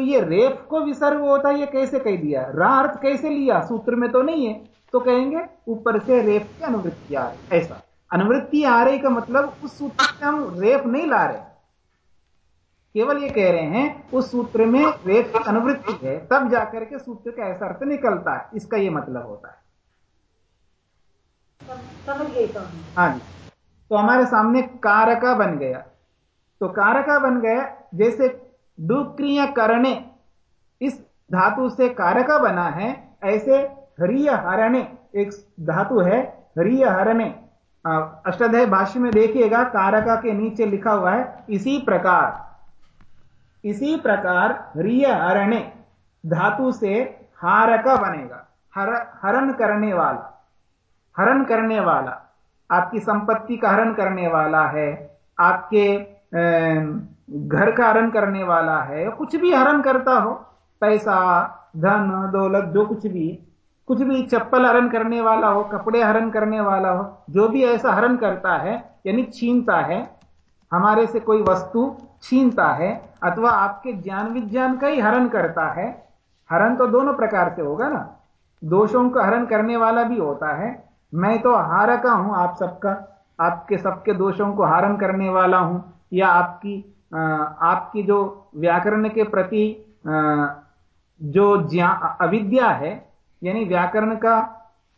तो ये रेप को विसर्ग होता है ये कैसे कह दिया? रा अर्थ कैसे लिया? सूत्र में तो नहीं है। तो कहेंगे ऊपर से रेप की अनुवृत्ति आ रही ऐसा। अनुवृत्ति आ रही का मतलब उस सूत्र से हम रेप नहीं ला रहे केवल ये कह रहे हैं उस सूत्र में रेप की अनुवृत्ति है तब जाकर के सूत्र का ऐसा अर्थ निकलता है। इसका ये मतलब होता है। हाँ जी। तो हमारे सामने कारका बन गया। तो कारका बन गया जैसे डुक्रिया करने इस धातु से कारका बना है, ऐसे हरिय हरणे। एक धातु है, हरिय हरणे। अष्टाध्याय भाष्य में देखिएगा, कारका के नीचे लिखा हुआ है, इसी प्रकार। इसी प्रकार रिय हरणे, धातु से हारका बनेगा। हर, हरण करने वाला। हरण करने वाला। आपकी संपत्ति का हरण करने वाला है। आपके घर का हरण करने वाला है कुछ भी हरण करता हो, पैसा, धन, दौलत, जो कुछ भी कुछ भी चप्पल हरण करने वाला हो, कपड़े हरण करने वाला हो, जो भी ऐसा हरण करता है, यानी छीनता है, हमारे से कोई वस्तु छीनता है, अथवा आपके ज्ञान विज्ञान का ही हरण करता है, हरण तो दोनों प्रकार से होगा ना? दोषों का हरण करने वाला भी होता है, मैं तो हारका हूँ आप सबका, आपके सबके दोषों को हरण करने वाला हूँ, या आपकी आपकी जो व्याकरण के प्रति जो ज्ञान अविद्या है, यानी व्याकरण का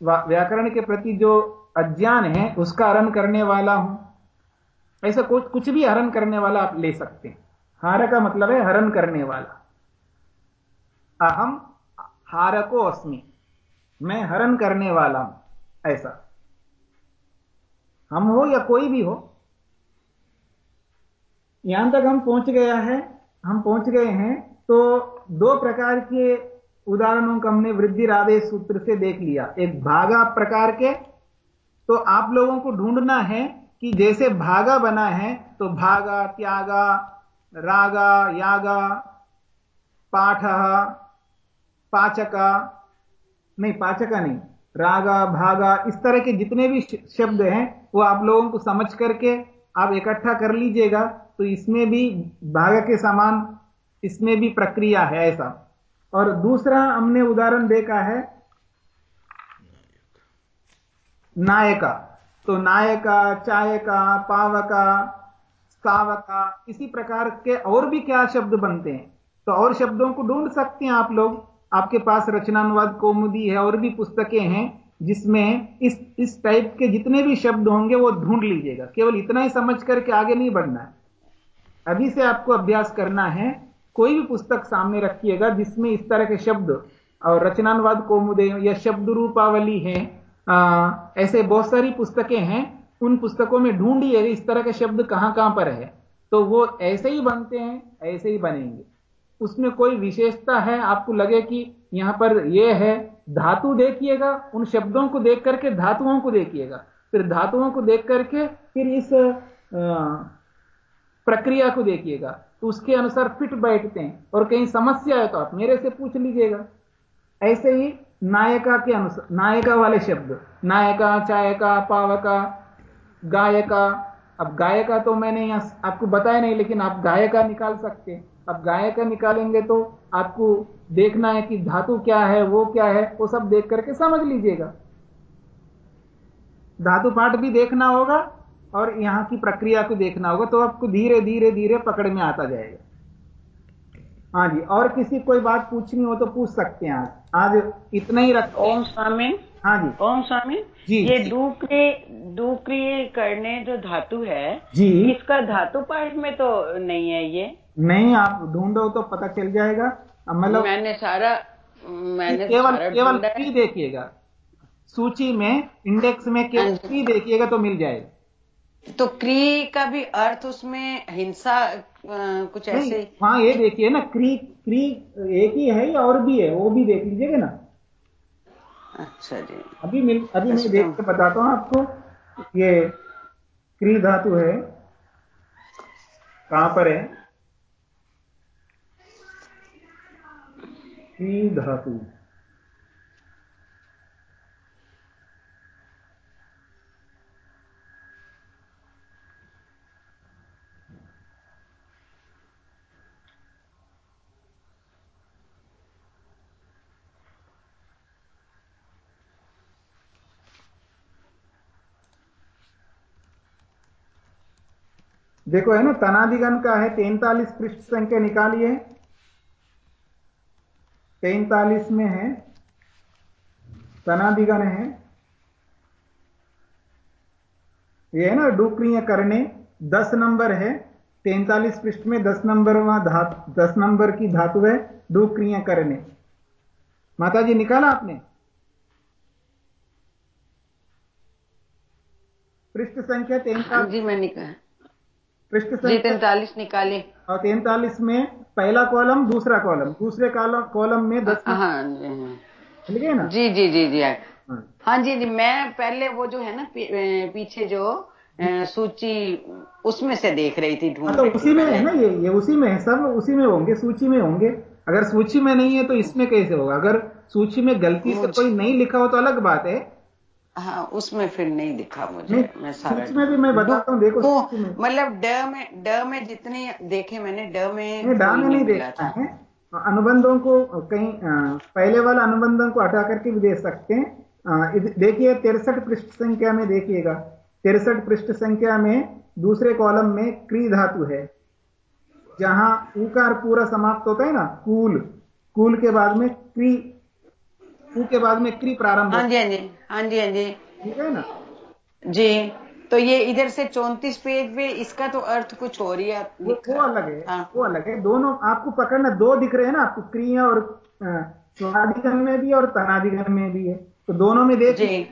व्याकरण के प्रति जो अज्ञान है, उसका हरण करने वाला हूँ। ऐसा कुछ कुछ भी हरण करने वाला आप ले सकते हैं। हार का मतलब है हरण करने वाला। अहम हारको अस्मि। मैं हरण करने वाला हूँ, ऐसा। हम हो या कोई भी हो यहाँ तक हम पहुँच गया है, हम पहुँच गए हैं तो दो प्रकार के उदाहरणों को हमने वृद्धि राधे सूत्र से देख लिया। एक भागा प्रकार के तो आप लोगों को ढूंढना है कि जैसे भागा बना है तो भागा, त्यागा, रागा, यागा, पाठ, पाचका, नहीं पाचका नहीं, रागा, भागा, इस तरह के जितने भी शब्द हैं, वो आप लोगों को समझ करके आप इकट्ठा कर लीजिएगा। तो इसमें भी भाग के समान इसमें भी प्रक्रिया है ऐसा। और दूसरा हमने उदाहरण देखा है नायका। तो नायका, चायका, पावका, सावका, इसी प्रकार के और भी क्या शब्द बनते हैं? तो और शब्दों को ढूंढ सकते हैं आप लोग। आपके पास रचनानुवाद कौमुदी है, और भी पुस्तकें हैं, जिसमें इस इस टाइप के जितने भी शब्द होंगे वो ढूंढ लीजिएगा। केवल इतना ही समझ करके आगे नहीं बढ़ना है। अभी से आपको अभ्यास करना है। कोई भी पुस्तक सामने रखिएगा जिसमें इस तरह के शब्द और रचनानुवाद कौमुदे या शब्द रूपावली है। आ, ऐसे बहुत सारी पुस्तकें हैं। उन पुस्तकों में ढूंढिए इस तरह के शब्द कहाँ कहाँ पर है। तो वो ऐसे ही बनते हैं ऐसे ही बनेंगे। उसमें कोई विशेषता है आपको लगे कि यहाँ पर यह है धातु देखिएगा उन शब्दों को देख करके धातुओं को देखिएगा। फिर धातुओं को देख करके फिर इस आ, प्रक्रिया को देखिएगा तो उसके अनुसार फिट बैठते हैं। और कहीं समस्या है तो आप मेरे से पूछ लीजिएगा। ऐसे ही नायका के अनुसार नायका वाले शब्द, नायका, चायका, पावका, गायका। अब गायका तो मैंने यहाँ आपको बताया नहीं, लेकिन आप गायका निकाल सकते हैं। अब गायका निकालेंगे तो आपको देखना है कि धातु क्या है, वो क्या है, वो सब देख करके समझ लीजिएगा। धातु पाठ भी देखना होगा और यहाँ की प्रक्रिया को देखना होगा तो आपको धीरे धीरे धीरे पकड़ में आता जाएगा। हाँ जी और किसी कोई बात पूछनी हो तो पूछ सकते हैं आज आज इतना ही रख ओम स्वामी। हाँ जी। ओम स्वामी जी। ये डूक्रिय डूक्रिय करने जो धातु है जी। इसका धातु पाठ में तो नहीं है ये? नहीं आप ढूंढो तो पता चल जाएगा। मतलब मैंने सारा मैंने केवल केवल देखिएगा। सूची में इंडेक्स में केवल हाँ देखिएगा तो मिल जाएगा। तो क्री का भी अर्थ उसमें हिंसा कुछ ऐसे हाँ ये देखिए ना क्री क्री एक ही है या और भी है वो भी देख लीजिएगा ना। अच्छा जी। अभी मिल अभी मैं अच्छा। देख के बताता हूँ आपको ये क्री धातु है। कहाँ पर है? क्री धातु। देखो, है ना, तनादिगण का है, तैतालीस पृष्ठ संख्या निकालिए तैतालीस में है, तनादिगण है। ये है ना, डुक्रिय करने दस नंबर है, तैतालीस पृष्ठ में दस नंबर वहाँ धातु, दस नंबर की धातु है, डुक्रिय करने माता जी निकाला आपने? पृष्ठ संख्या तैतालीस। जी मैं निकाल पृष्ठ तैतालीस निकाली और तैतालीस में पहला कॉलम दूसरा कॉलम। दूसरे कॉलम कॉलम में दस हाँ जी हाँ। मिल गए ना? जी जी जी जी हाँ। हाँ जी जी मैं पहले वो जो है ना पी- पीछे जो सूची उसमें से देख रही थी ढूंढ हाँ, तो उसी में है ना ये ये उसी में है सब उसी में होंगे सूची में होंगे। अगर सूची में नहीं है तो इसमें कैसे होगा? अगर सूची में गलती से कोई नहीं लिखा हो तो अलग बात है हाँ उसमें फिर नहीं दिखा मुझे नहीं, मैं सारा सूची में भी मैं बताता हूँ देखो तो मतलब ड में ड में जितने देखे मैंने ड में नहीं में नहीं मिला देखना था। है। अनुबंधों को कहीं पहले वाला अनुबंधों को हटा करके भी दे सकते हैं। देखिए तिरसठ पृष्ठ संख्या में देखिएगा। तिरसठ पृष्ठ संख्या में दूसरे कॉलम में क्री धातु है जहाँ ऊकार पूरा समाप्त होता है ना कूल। कूल के बाद में क्री ऊ के बाद में क्री प्रारंभ हाँ। जी हाँ जी हाँ जी हाँ जी। ठीक है ना? जी तो ये इधर से चौंतीस पेज पे इसका तो अर्थ कुछ और ही है। वो वो अलग है हाँ। वो अलग है। दोनों आपको पकड़ना दो दिख रहे हैं ना आपको क्रिया और अ, में भी और तनादिगण में भी है। तो दोनों में देख जी।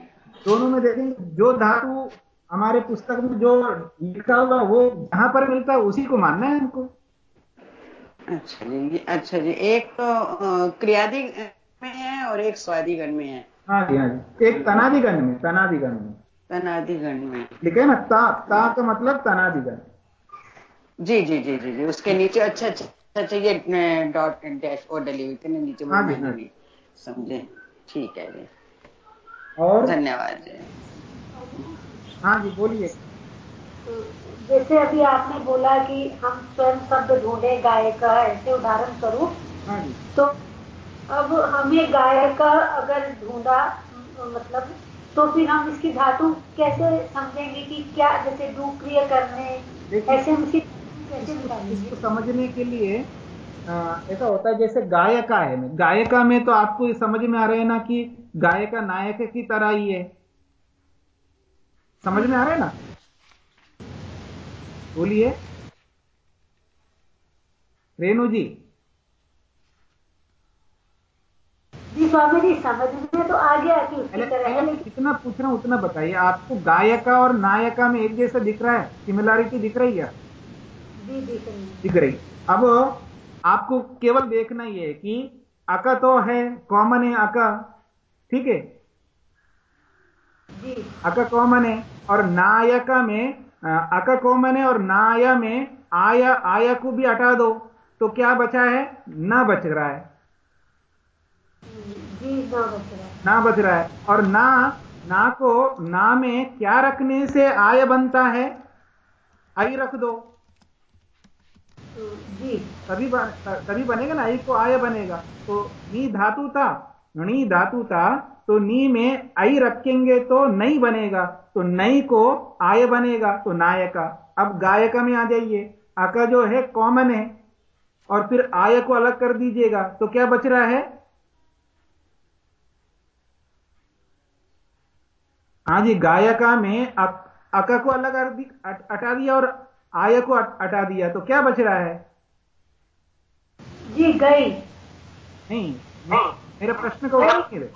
दोनों में देखेंगे जो धातु हमारे पुस्तक में जो लिखा हुआ वो जहाँ पर मिलता है उसी को मानना है हमको। अच्छा जी अच्छा जी एक तो क्रियादि है और एक स्वादिगण में है। हाँ जी हाँ जी। एक तनादिगण में तनादिगण में। तनादिगण में। लिखे ना? ता ता का मतलब तनादिगण। जी जी जी जी जी। उसके नीचे अच्छा अच्छा अच्छा ये डॉट डैश और डली हुई थी ना नीचे हाँ जी, हाँ। समझे। ठीक है जी। और? धन्यवाद जी। हाँ जी बोलिए। जैसे अभी आपने बोला कि हम स्वयं शब्द ढूंढे गाय का ऐसे उदाहरण स्वरूप हाँ जी। तो अब हमें गाय का अगर ढूंढा मतलब तो फिर हम इसकी धातु कैसे समझेंगे कि क्या जैसे डुक्रिय करने ऐसे हम इसकी समझने के लिए ऐसा होता है जैसे गायिका है गायिका में तो आपको ये समझ में आ रहा है ना कि गायिका नायक की तरह ही है। समझ में आ रहा है ना? बोलिए। रेणु जी जी स्वामी जी समझ में तो आ गया कि उसकी तरह है। पूछ रहा हूँ उतना बताइए। आपको गायिका और नायका में एक जैसा दिख रहा है? सिमिलरिटी दिख रही है? जी दिख रही दिख रही। अब आपको केवल देखना ये है कि अका तो है कॉमन है अका। ठीक है? जी। अका कॉमन है और नायका में अका कॉमन है और नाया में आया आया को भी हटा दो। तो क्या बचा है? ना बच रहा है। ना बच रहा है। ना बच रहा है। और ना ना को ना में क्या रखने से आय बनता है? आई रख दो। जी। तभी बन, तभी बनेगा ना आई को आय बनेगा। तो नी धातु था नी धातु था तो नी में आई रखेंगे तो नहीं बनेगा। तो नई को आय बनेगा तो नायका। अब गायका में आ जाइए। आका जो है कॉमन है। और फिर आय को अलग कर दीजिएगा। तो क्या बच रहा है? हाँ जी गायका में अक, अका को अलग हट- हटा दिया और आय को हट- हटा दिया। तो क्या बच रहा है? जी गई। नहीं नहीं, मेरे प्रश्न का उत्तर नहीं दे।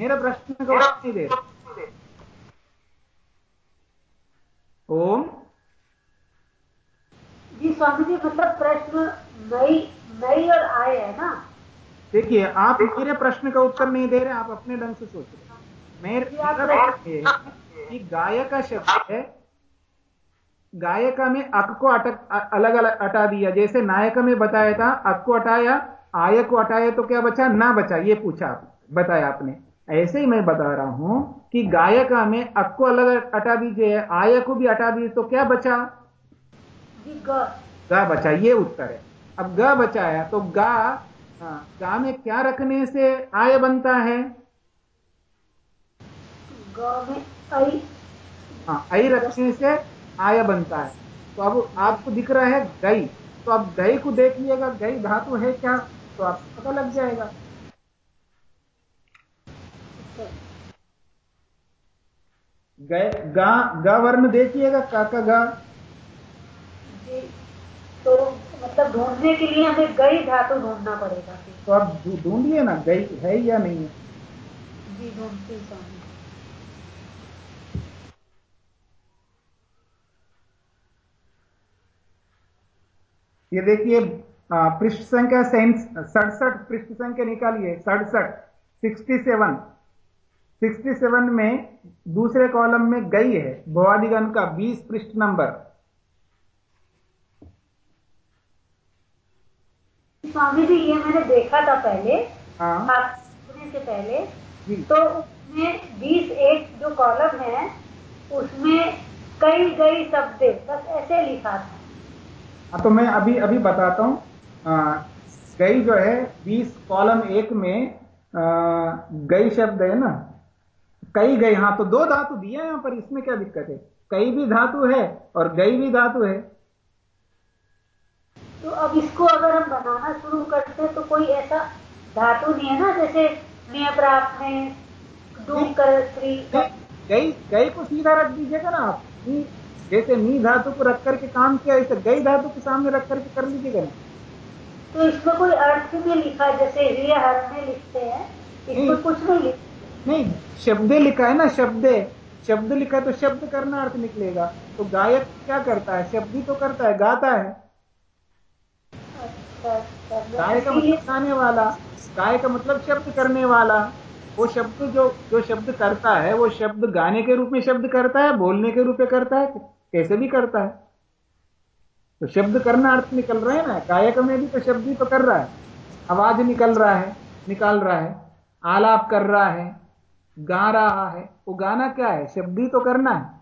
मेरा प्रश्न का उत्तर नहीं दे। ओम। जी स्वामी जी मतलब प्रश्न नई नई और आय है ना? देखिए आप मेरे प्रश्न का उत्तर नहीं दे रहे आप अपने ढंग से सोच रहे मेरे कि गायका शब्द है। गायका में अक को अटक अलग अलग हटा दिया। जैसे नायका में बताया था अक को हटाया आय को हटाया तो क्या बचा? ना बचा। ये पूछा आप बताया आपने। ऐसे ही मैं बता रहा हूँ कि गायका में अक को अलग हटा दीजिए आय को भी हटा दीजिए तो क्या बचा? ग। ग बचा। ये उत्तर है। अब ग बचाया तो गा हाँ, गा में क्या रखने से आय बनता है? हाँ आई रखने से आय बनता है। तो अब आपको दिख रहा है गई। तो आप गई को देख लिएगा। गई धातु है क्या? तो आपको पता लग जाएगा। गए गा गा वर्ण देखिएगा। का का गा। तो मतलब ढूँढने के लिए हमें गई धातु ढूंढना पड़ेगा। तो आप ढूंढिए ना गई है या नहीं है। जी ढूंढती ये देखिए पृष्ठ संख्या सेंस सड़सठ पृष्ठ संख्या निकालिए सड़सठ सिक्सटी सेवन सिक्सटी सेवन में दूसरे कॉलम में गई है भवादिगण का बीस पृष्ठ नंबर स्वामी जी ये मैंने देखा था पहले हाँ। से पहले। तो उसमें बीस एक जो कॉलम है उसमें कई गई शब्द बस ऐसे लिखा था। तो मैं अभी अभी बताता हूँ। गई जो है बीस कॉलम एक में गई शब्द है ना? कई गई हाँ तो दो धातु दिया यहाँ पर इसमें क्या दिक्कत है? कई भी धातु है और गई भी धातु है। तो अब इसको अगर हम बनाना शुरू करते हैं तो कोई ऐसा धातु नहीं है ना जैसे में डूब कर गई गई को सीधा रख दीजिएगा ना आप। जैसे नी धातु को रख करके काम किया ऐसे गई धातु के सामने रख करके कर लीजिएगा ना तो इसमें कोई अर्थ में लिखा जैसे हर में लिखते हैं इसमें कुछ नहीं लिखा नहीं शब्द लिखा है ना शब्द शब्द लिखा तो शब्द करना अर्थ निकलेगा। तो गायक क्या करता है? शब्द ही तो करता है गाता है। अच्छा, अच्छा, गाय का मतलब गाने वाला गाय का मतलब शब्द करने वाला। वो शब्द जो जो शब्द करता है, वो शब्द गाने के रूप में शब्द करता है, बोलने के रूप में करता है, कैसे भी करता है। तो शब्द करना अर्थ निकल रहा है ना, गायक में भी तो शब्द ही तो कर रहा है। आवाज़ निकल रहा है, निकाल रहा है, आलाप कर रहा है, गा रहा है, वो गाना क्या है? शब्द ही तो करना है।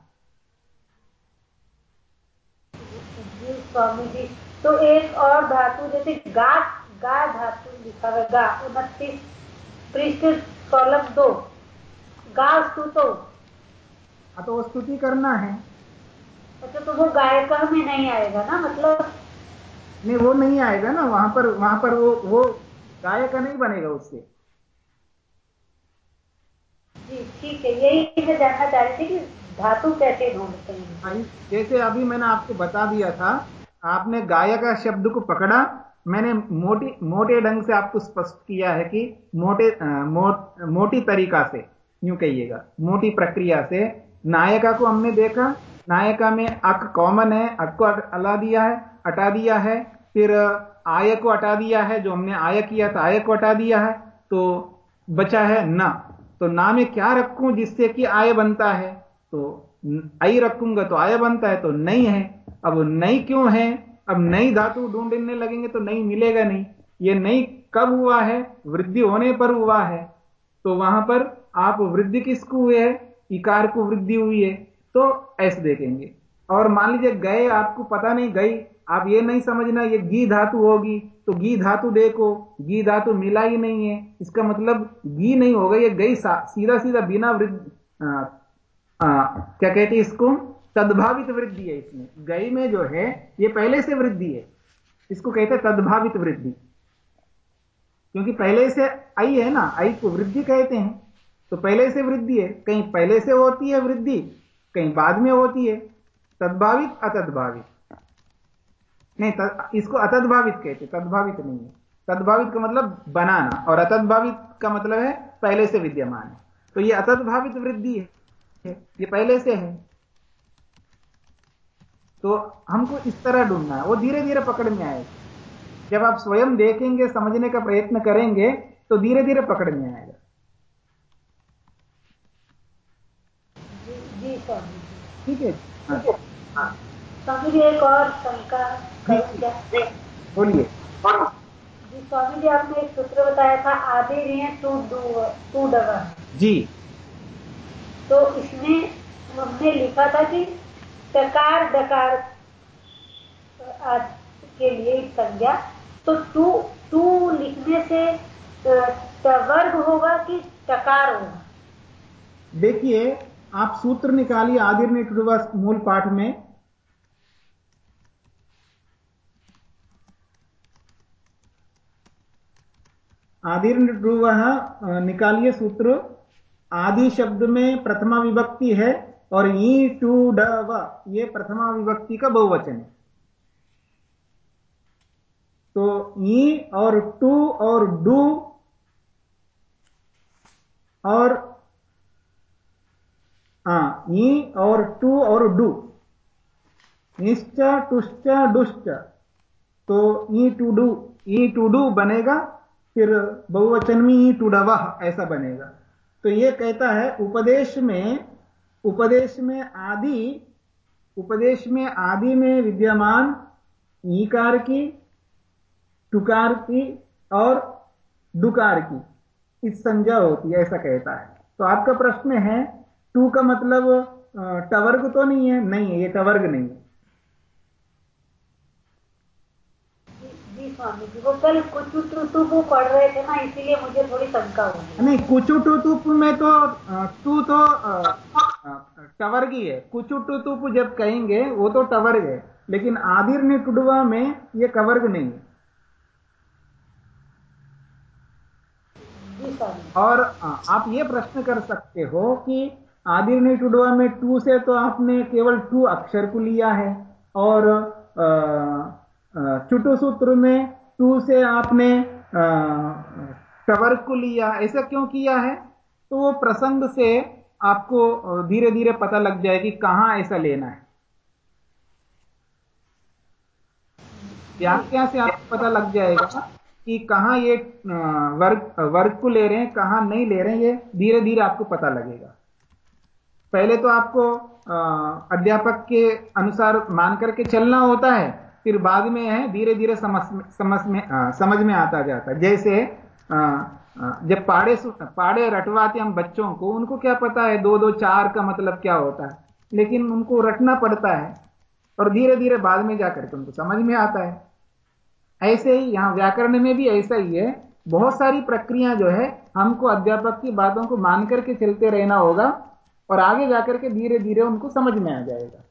तो एक और धातु, जैसे गा गा धातु लिखा हुआ गा, उनतीस, पृष्ठ कॉलम दो। गा स्तुतो। हाँ तो स्तुति करना है। अच्छा तो वो गायका में नहीं आएगा ना मतलब? नहीं वो नहीं आएगा ना वहाँ पर वहाँ पर वो वो गायका नहीं बनेगा उससे। जी ठीक है यही मैं जानना चाह रही थी कि धातु कैसे ढूंढते हैं। हाँ, जैसे अभी मैंने आपको बता दिया था आपने गायक शब्द को पकड़ा मैंने मोटी मोटे ढंग से आपको स्पष्ट किया है कि मोटे मो, मोटी तरीका से यूँ कहिएगा मोटी प्रक्रिया से नायका को हमने देखा नायका में अक कॉमन है अक को अला दिया है हटा दिया है फिर आय को हटा दिया है जो हमने आय किया था आय को हटा दिया है तो बचा है ना। तो ना में क्या रखूँ जिससे कि आय बनता है? तो आई रखूँगा तो आय बनता है तो नहीं है। अब नहीं क्यों है? अब नई धातु ढूँढने लगेंगे तो नहीं मिलेगा नहीं। ये नई कब हुआ है? वृद्धि होने पर हुआ है। तो वहाँ पर आप वृद्धि किसको हुए है? इकार को वृद्धि हुई है। तो ऐसे देखेंगे। और मान लीजिए गए, आपको पता नहीं गई। आप ये नहीं समझना, ये गी धातु होगी। तो गी धातु देखो। गी धातु मिला ही नहीं है। इसका मतलब गी नहीं होगा। ये गई सीधा सीधा बिना वृद्धि क्या कहते इसको? तद्भावित वृद्धि है इसमें। गई में जो है ये पहले से वृद्धि है। इसको कहते हैं तद्भावित वृद्धि। क्योंकि पहले से आई है ना आई को वृद्धि कहते हैं। तो पहले से वृद्धि है कहीं पहले से होती है वृद्धि कहीं बाद में होती है। तद्भावित अतद्भावित। नहीं तद, इसको अतद्भावित कहते तद्भावित नहीं है। तद्भावित का मतलब बनाना और अतद्भावित का मतलब है पहले से विद्यमान है। तो ये अतद्भावित वृद्धि है ये पहले से है। तो हमको इस तरह ढूंढना है। वो धीरे धीरे पकड़ में आएगा जब आप स्वयं देखेंगे समझने का प्रयत्न करेंगे तो धीरे धीरे पकड़ में आएगा ठीक है? हाँ। स्वामी जी एक और शंका बोलिए। जी स्वामी जी आपने एक सूत्र बताया था आधे ऋण टू टू डगा। जी। तो इसमें हमने लिखा था कि टकार डकार के लिए संज्ञा। तो टू टू लिखने से वर्ग होगा कि टकार होगा? देखिए, आप सूत्र निकालिए आदिर ने मूल पाठ में। आदिर निकालिए सूत्र। आदि शब्द में प्रथमा विभक्ति है। और ई टू ड व, ये प्रथमा विभक्ति का बहुवचन है। तो ई और टू और डू और, हा, ई और टू और डू, निश्च टुश्च डुश्च तो ई टू डू, ई टू डू बनेगा, फिर बहुवचन में ई टू डव ऐसा बनेगा। तो ये कहता है, उपदेश में उपदेश में आदि उपदेश में आदि में विद्यमान ईकार की टुकार की और डुकार की। इस संज्ञा होती है ऐसा कहता है। तो आपका प्रश्न है टू का मतलब टवर्ग तो नहीं है? नहीं है ये टवर्ग नहीं है। स्वामी जी वो कल कुछ टू पढ़ रहे थे ना इसीलिए मुझे थोड़ी शंका हुई। नहीं टुतुप में तो टू तो अ, टवर्गी है। कुचु टुतुप जब कहेंगे, वो तो टवर्ग है। लेकिन आदिर ने टुडवा में ये कवर्ग नहीं है। और आप ये प्रश्न कर सकते हो कि आदिर ने टुडवा में टू से तो आपने केवल टू अक्षर को लिया है, और चुटु सूत्र में टू से आपने टवर्ग को लिया ऐसा क्यों किया है? तो वो प्रसंग से आपको धीरे धीरे पता लग जाए कि कहाँ ऐसा लेना है। व्याख्या से आपको पता लग जाएगा कि कहाँ ये वर्ग वर्ग को ले रहे हैं कहाँ नहीं ले रहे हैं ये धीरे धीरे आपको पता लगेगा। पहले तो आपको अध्यापक के अनुसार मान करके चलना होता है फिर बाद में है धीरे धीरे समझ समझ में अ, समझ में आता जाता जैसे जब पाड़े पाड़े रटवाते हम बच्चों को, उनको क्या पता है दो दो चार का मतलब क्या होता है। लेकिन उनको रटना पड़ता है और धीरे धीरे बाद में जाकर के उनको समझ में आता है। ऐसे ही यहाँ व्याकरण में भी ऐसा ही है। बहुत सारी प्रक्रिया जो है, हमको अध्यापक की बातों को मान करके चलते रहना होगा और आगे जाकर के धीरे धीरे उनको समझ में आ जाएगा।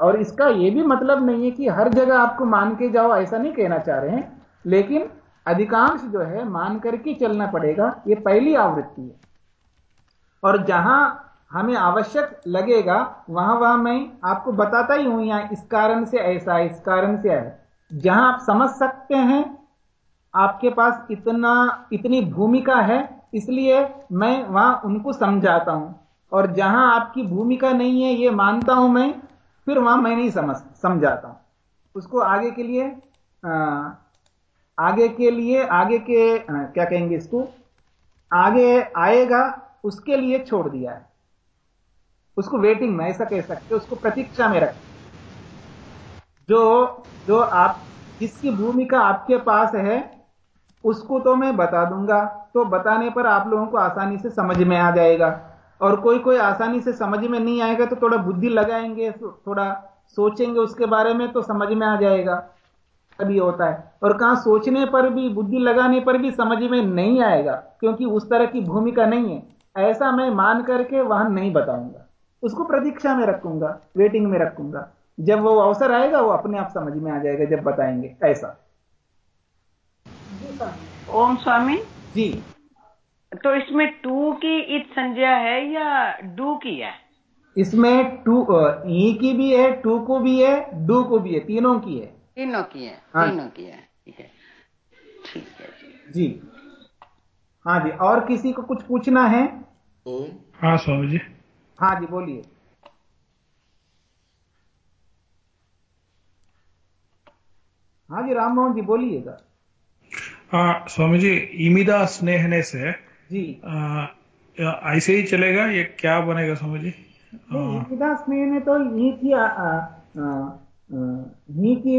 और इसका यह भी मतलब नहीं है कि हर जगह आपको मान के जाओ, ऐसा नहीं कहना चाह रहे हैं। लेकिन अधिकांश जो है मान करके चलना पड़ेगा ये पहली आवृत्ति है। और जहाँ हमें आवश्यक लगेगा वहाँ वहाँ मैं आपको बताता ही हूँ यहाँ इस कारण से ऐसा इस कारण से है जहाँ आप समझ सकते हैं आपके पास इतना इतनी भूमिका है इसलिए मैं वहाँ उनको समझाता हूँ। और जहाँ आपकी भूमिका नहीं है ये मानता हूँ मैं फिर वहाँ मैं नहीं समझ समझाता हूँ। उसको आगे के लिए आ, आगे के लिए, आगे के क्या कहेंगे इसको? आगे आएगा, उसके लिए छोड़ दिया है। उसको वेटिंग में, ऐसा कह सकते उसको प्रतीक्षा में रख। जो जो आप, जिसकी भूमिका आपके पास है, उसको तो मैं बता दूँगा। तो बताने पर आप लोगों को आसानी से समझ में आ जाएगा। और कोई कोई आसानी से समझ में नहीं आएगा तो थोड़ा बुद्धि लगाएँगे थोड़ा सोचेंगे उसके बारे में तो समझ में आ जाएगा। कभी होता है। और कहाँ सोचने पर भी बुद्धि लगाने पर भी समझ में नहीं आएगा क्योंकि उस तरह की भूमिका नहीं है। ऐसा मैं मान करके वहाँ नहीं बताऊँगा। उसको प्रतीक्षा में रखूँगा वेटिंग में रखूँगा। जब वो अवसर आएगा वो अपने आप समझ में आ जाएगा जब बताएँगे। ऐसा। ओम स्वामी। जी। तो इसमें टू की इत संज्ञा है या डू की है? इसमें टू ई की भी है टू को भी है डू को भी है तीनों की है। तीनों की है हाँ। तीनों की है ठीक है। ठीक है जी। जी। हाँ जी और किसी को कुछ पूछना है? ओम। हाँ स्वामी जी। हाँ जी बोलिए। हाँ जी राम मोहन जी बोलिएगा। हाँ स्वामी जी इमिदा स्नेहने से जी। आ, ऐसे ही चलेगा ये क्या बनेगा स्वामी जी? नहीं ईदा स्नेह ने तो यही आ, ही की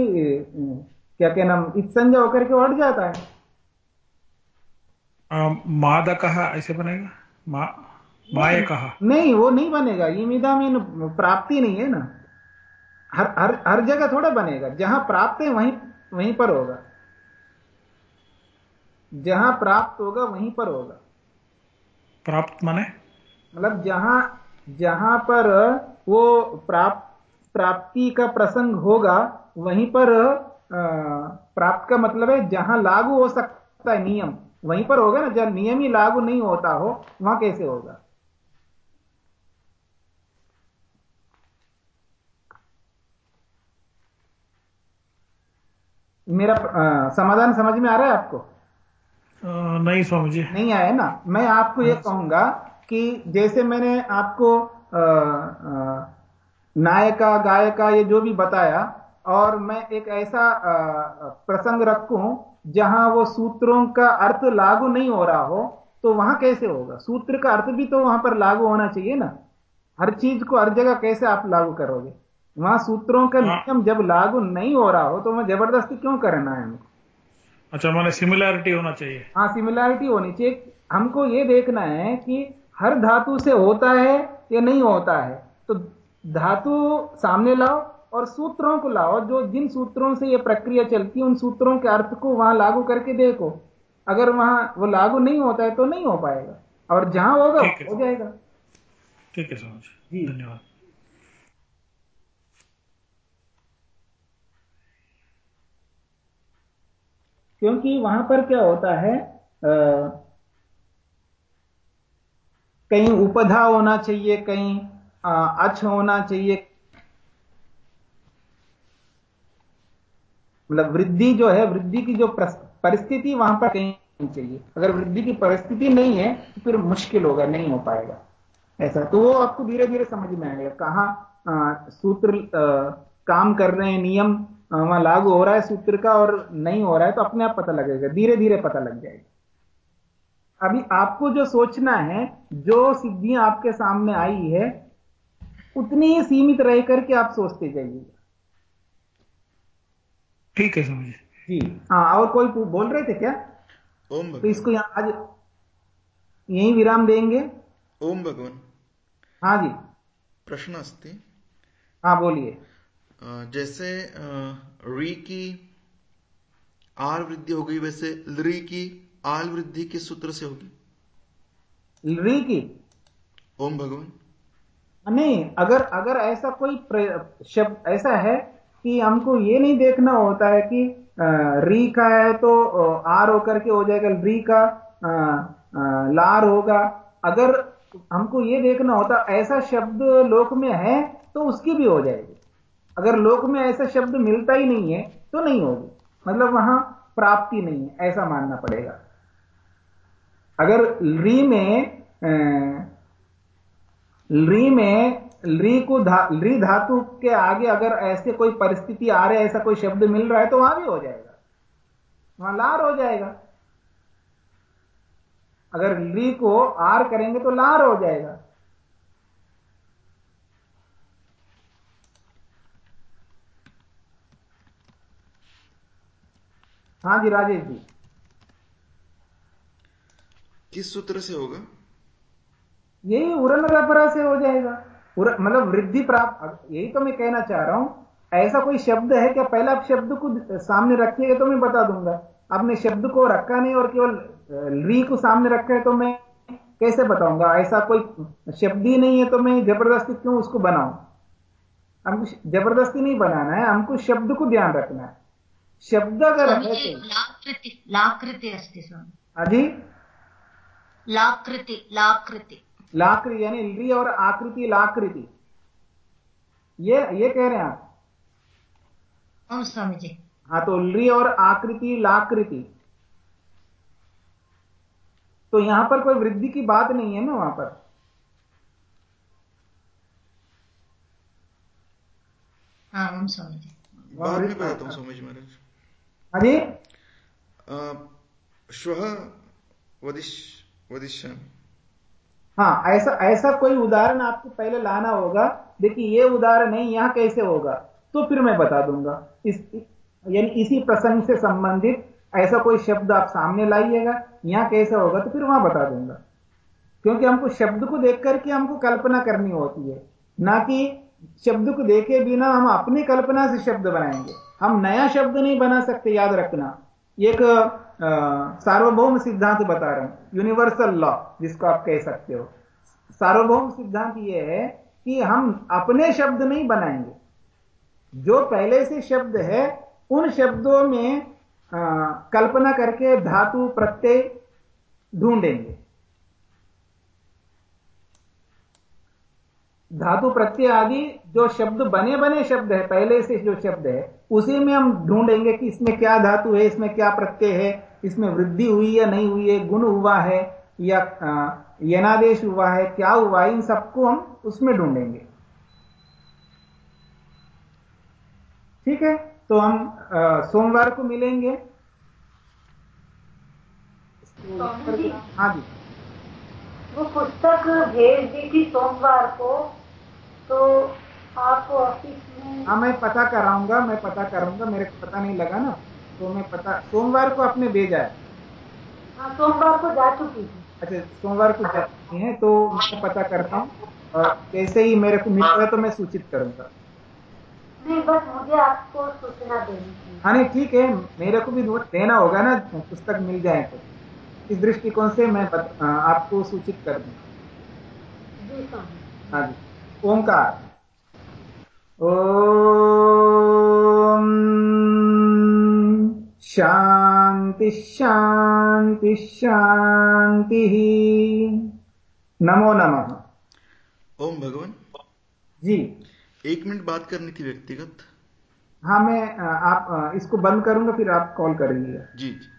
क्या क्या नाम इत्संजा होकर के उठ जाता है। आ, कहा ऐसे बनेगा? मा मायकः। नहीं वो नहीं बनेगा ईमिदा में प्राप्ति नहीं है ना। हर हर हर जगह थोड़ा बनेगा जहाँ प्राप्त है वहीं वहीं पर होगा। जहाँ प्राप्त होगा वहीं पर होगा। प्राप्त माने? मतलब जहाँ जहाँ पर वो प्राप्त प्राप्ति का प्रसंग होगा वहीं पर प्राप्त का मतलब है जहाँ लागू हो सकता है नियम। वहीं पर होगा ना जहाँ नियम ही लागू नहीं होता हो वहाँ कैसे होगा? मेरा समाधान समझ में आ रहा है आपको? आ, नहीं स्वामी जी। नहीं आया ना? मैं आपको यह कहूँगा कि जैसे मैंने आपको अ, अ, नायका गायका ये जो भी बताया और मैं एक ऐसा प्रसंग रखूँ जहाँ वो सूत्रों का अर्थ लागू नहीं हो रहा हो तो वहाँ कैसे होगा? सूत्र का अर्थ भी तो वहाँ पर लागू होना चाहिए ना। हर चीज़ को हर जगह कैसे आप लागू करोगे? वहाँ सूत्रों का हाँ। नियम जब लागू नहीं हो रहा हो तो वहाँ ज़बरदस्ती क्यों करना है हमको? अच्छा माने सिमिलैरिटी होना चाहिए। हाँ सिमिलैरिटी होनी चाहिए। हमको ये देखना है कि हर धातु से होता है या नहीं होता है तो धातु सामने लाओ और सूत्रों को लाओ। जो जिन सूत्रों से ये प्रक्रिया चलती है उन सूत्रों के अर्थ को वहाँ लागू करके देखो। अगर वहाँ वो लागू नहीं होता है तो नहीं हो पाएगा। और जहाँ होगा हो जाएगा। ठीक है स्वामी जी। धन्यवाद। क्योंकि वहाँ पर क्या होता है अ, कहीं उपधा होना चाहिए कहीं अच होना चाहिए। मतलब वृद्धि जो है वृद्धि की जो परिस्थिति वहाँ पर कहीं नहीं चाहिए। अगर वृद्धि की परिस्थिति नहीं है तो फिर मुश्किल होगा नहीं हो पाएगा। ऐसा। तो वो आपको धीरे धीरे समझ में आएगा। कहाँ सूत्र अ, काम कर रहे हैं नियम वहाँ लागू हो रहा है सूत्र का और नहीं हो रहा है तो अपने आप पता लगेगा। धीरे धीरे पता लग जाएगा। अभी आपको जो सोचना है जो सिद्धियाँ आपके सामने आई है उतनी ही सीमित रह करके आप सोचते जाइएगा ठीक है स्वामी जी। हाँ और कोई बोल रहे थे क्या? ओम तो भगवान। इसको यहाँ आज यहीं विराम देंगे। ओम भगवान। हाँ जी। प्रश्न अस्ति। हाँ बोलिए। जैसे री की आर वृद्धि हो गई वैसे लरी की आल वृद्धि किस सूत्र से होगी? री की? ओम भगवान। नहीं अगर अगर ऐसा कोई शब्द ऐसा है कि हमको ये नहीं देखना होता है कि री का है तो आर होकर के हो जाएगा री का लार होगा। अगर हमको ये देखना होता ऐसा शब्द लोक में है तो उसकी भी हो जाएगी। अगर लोक में ऐसा शब्द मिलता ही नहीं है तो नहीं होगी। मतलब वहाँ प्राप्ति नहीं है ऐसा मानना पड़ेगा। अगर री में अ, ली में ली को धा, ली धातु के आगे अगर ऐसे कोई परिस्थिति आ रही है ऐसा कोई शब्द मिल रहा है तो वहाँ भी हो जाएगा। वहाँ लार हो जाएगा। अगर ली को आर करेंगे तो लार हो जाएगा। हाँ जी राजेश जी। किस सूत्र से होगा? यही उरन रपरा से हो जाएगा। मतलब वृद्धि प्राप्त यही तो मैं कहना चाह रहा हूँ ऐसा कोई शब्द है क्या? पहले आप शब्द को सामने रखिएगा तो मैं बता दूँगा। आपने शब्द को रखा नहीं और केवल री को सामने रखा है तो मैं कैसे बताऊँगा? ऐसा कोई शब्द ही नहीं है तो मैं ज़बरदस्ती क्यों उसको बनाऊँ? हमको ज़बरदस्ती नहीं बनाना है हमको शब्द को ध्यान रखना है। शब्द अगर तो लाकृति लाकृति अस्ति स्वामी। अजी लाकृति लाकृति। लाकृति यानी ली और आकृति लाकृति। ये ये कह रहे हैं आप? स्वामी जी हाँ तो ली और आकृति लाकृति। तो यहाँ पर कोई वृद्धि की बात नहीं है ना वहाँ पर? हाँ ओम स्वामीजी। बाद में बताता हूँ स्वामी जी महाराज। हाँ जी। श्वः वदिश वदिष्यामि। हाँ ऐसा ऐसा कोई उदाहरण आपको पहले लाना होगा। देखिए, ये उदाहरण है यहाँ कैसे होगा? तो फिर मैं बता दूँगा। इस, यानी इसी प्रसंग से संबंधित ऐसा कोई शब्द आप सामने लाइएगा, यहाँ कैसे होगा तो फिर वहाँ बता दूँगा। क्योंकि हमको शब्द को देख करके हमको कल्पना करनी होती है। ना कि शब्द को देखे बिना हम अपनी कल्पना से शब्द बनाएँगे। हम नया शब्द नहीं बना सकते, याद रखना। एक सार्वभौम सिद्धांत बता रहा हूँ। यूनिवर्सल लॉ, जिसको आप कह सकते हो। सार्वभौम सिद्धांत यह है कि हम अपने शब्द नहीं बनाएँगे। जो पहले से शब्द है उन शब्दों में अ, कल्पना करके धातु प्रत्यय ढूंढेंगे। धातु प्रत्यय आदि जो शब्द बने बने शब्द है पहले से जो शब्द है उसी में हम ढूंढेंगे कि इसमें क्या धातु है इसमें क्या प्रत्यय है इसमें वृद्धि हुई या नहीं हुई है गुण हुआ है या यनादेश हुआ है क्या हुआ है इन सबको हम उसमें ढूंढेंगे। ठीक है? तो हम सोमवार को मिलेंगे। हाँ जी। वो पुस्तक भेज दी थी सोमवार को तो आप ऑफ़िस में हाँ मैं पता कराऊँगा मैं पता करूँगा मेरे को पता नहीं लगा ना तो मैं पता सोमवार को आपने भेजा है। हाँ सोमवार को जा चुकी थी। अच्छा सोमवार को जाती हैं तो मैं पता करता हूँ और जैसे ही मेरे को मिलेगा तो मैं सूचित करूँगा। नहीं बस मुझे आपको सूचना देनी हाँ नहीं ठीक है मेरे को भी देना होगा ना पुस्तक मिल जाए तो। इस दृष्टिकोण से मैं बत, आ, आपको सूचित कर दूँ जी स्वामी। हाँ जी ओंकार। ओम शांति शांति शांति नमो नमः। ओम भगवान। जी। एक मिनट बात करनी थी व्यक्तिगत। हाँ मैं आप इसको बंद करूँगा फिर आप कॉल करेंगे। जी जी।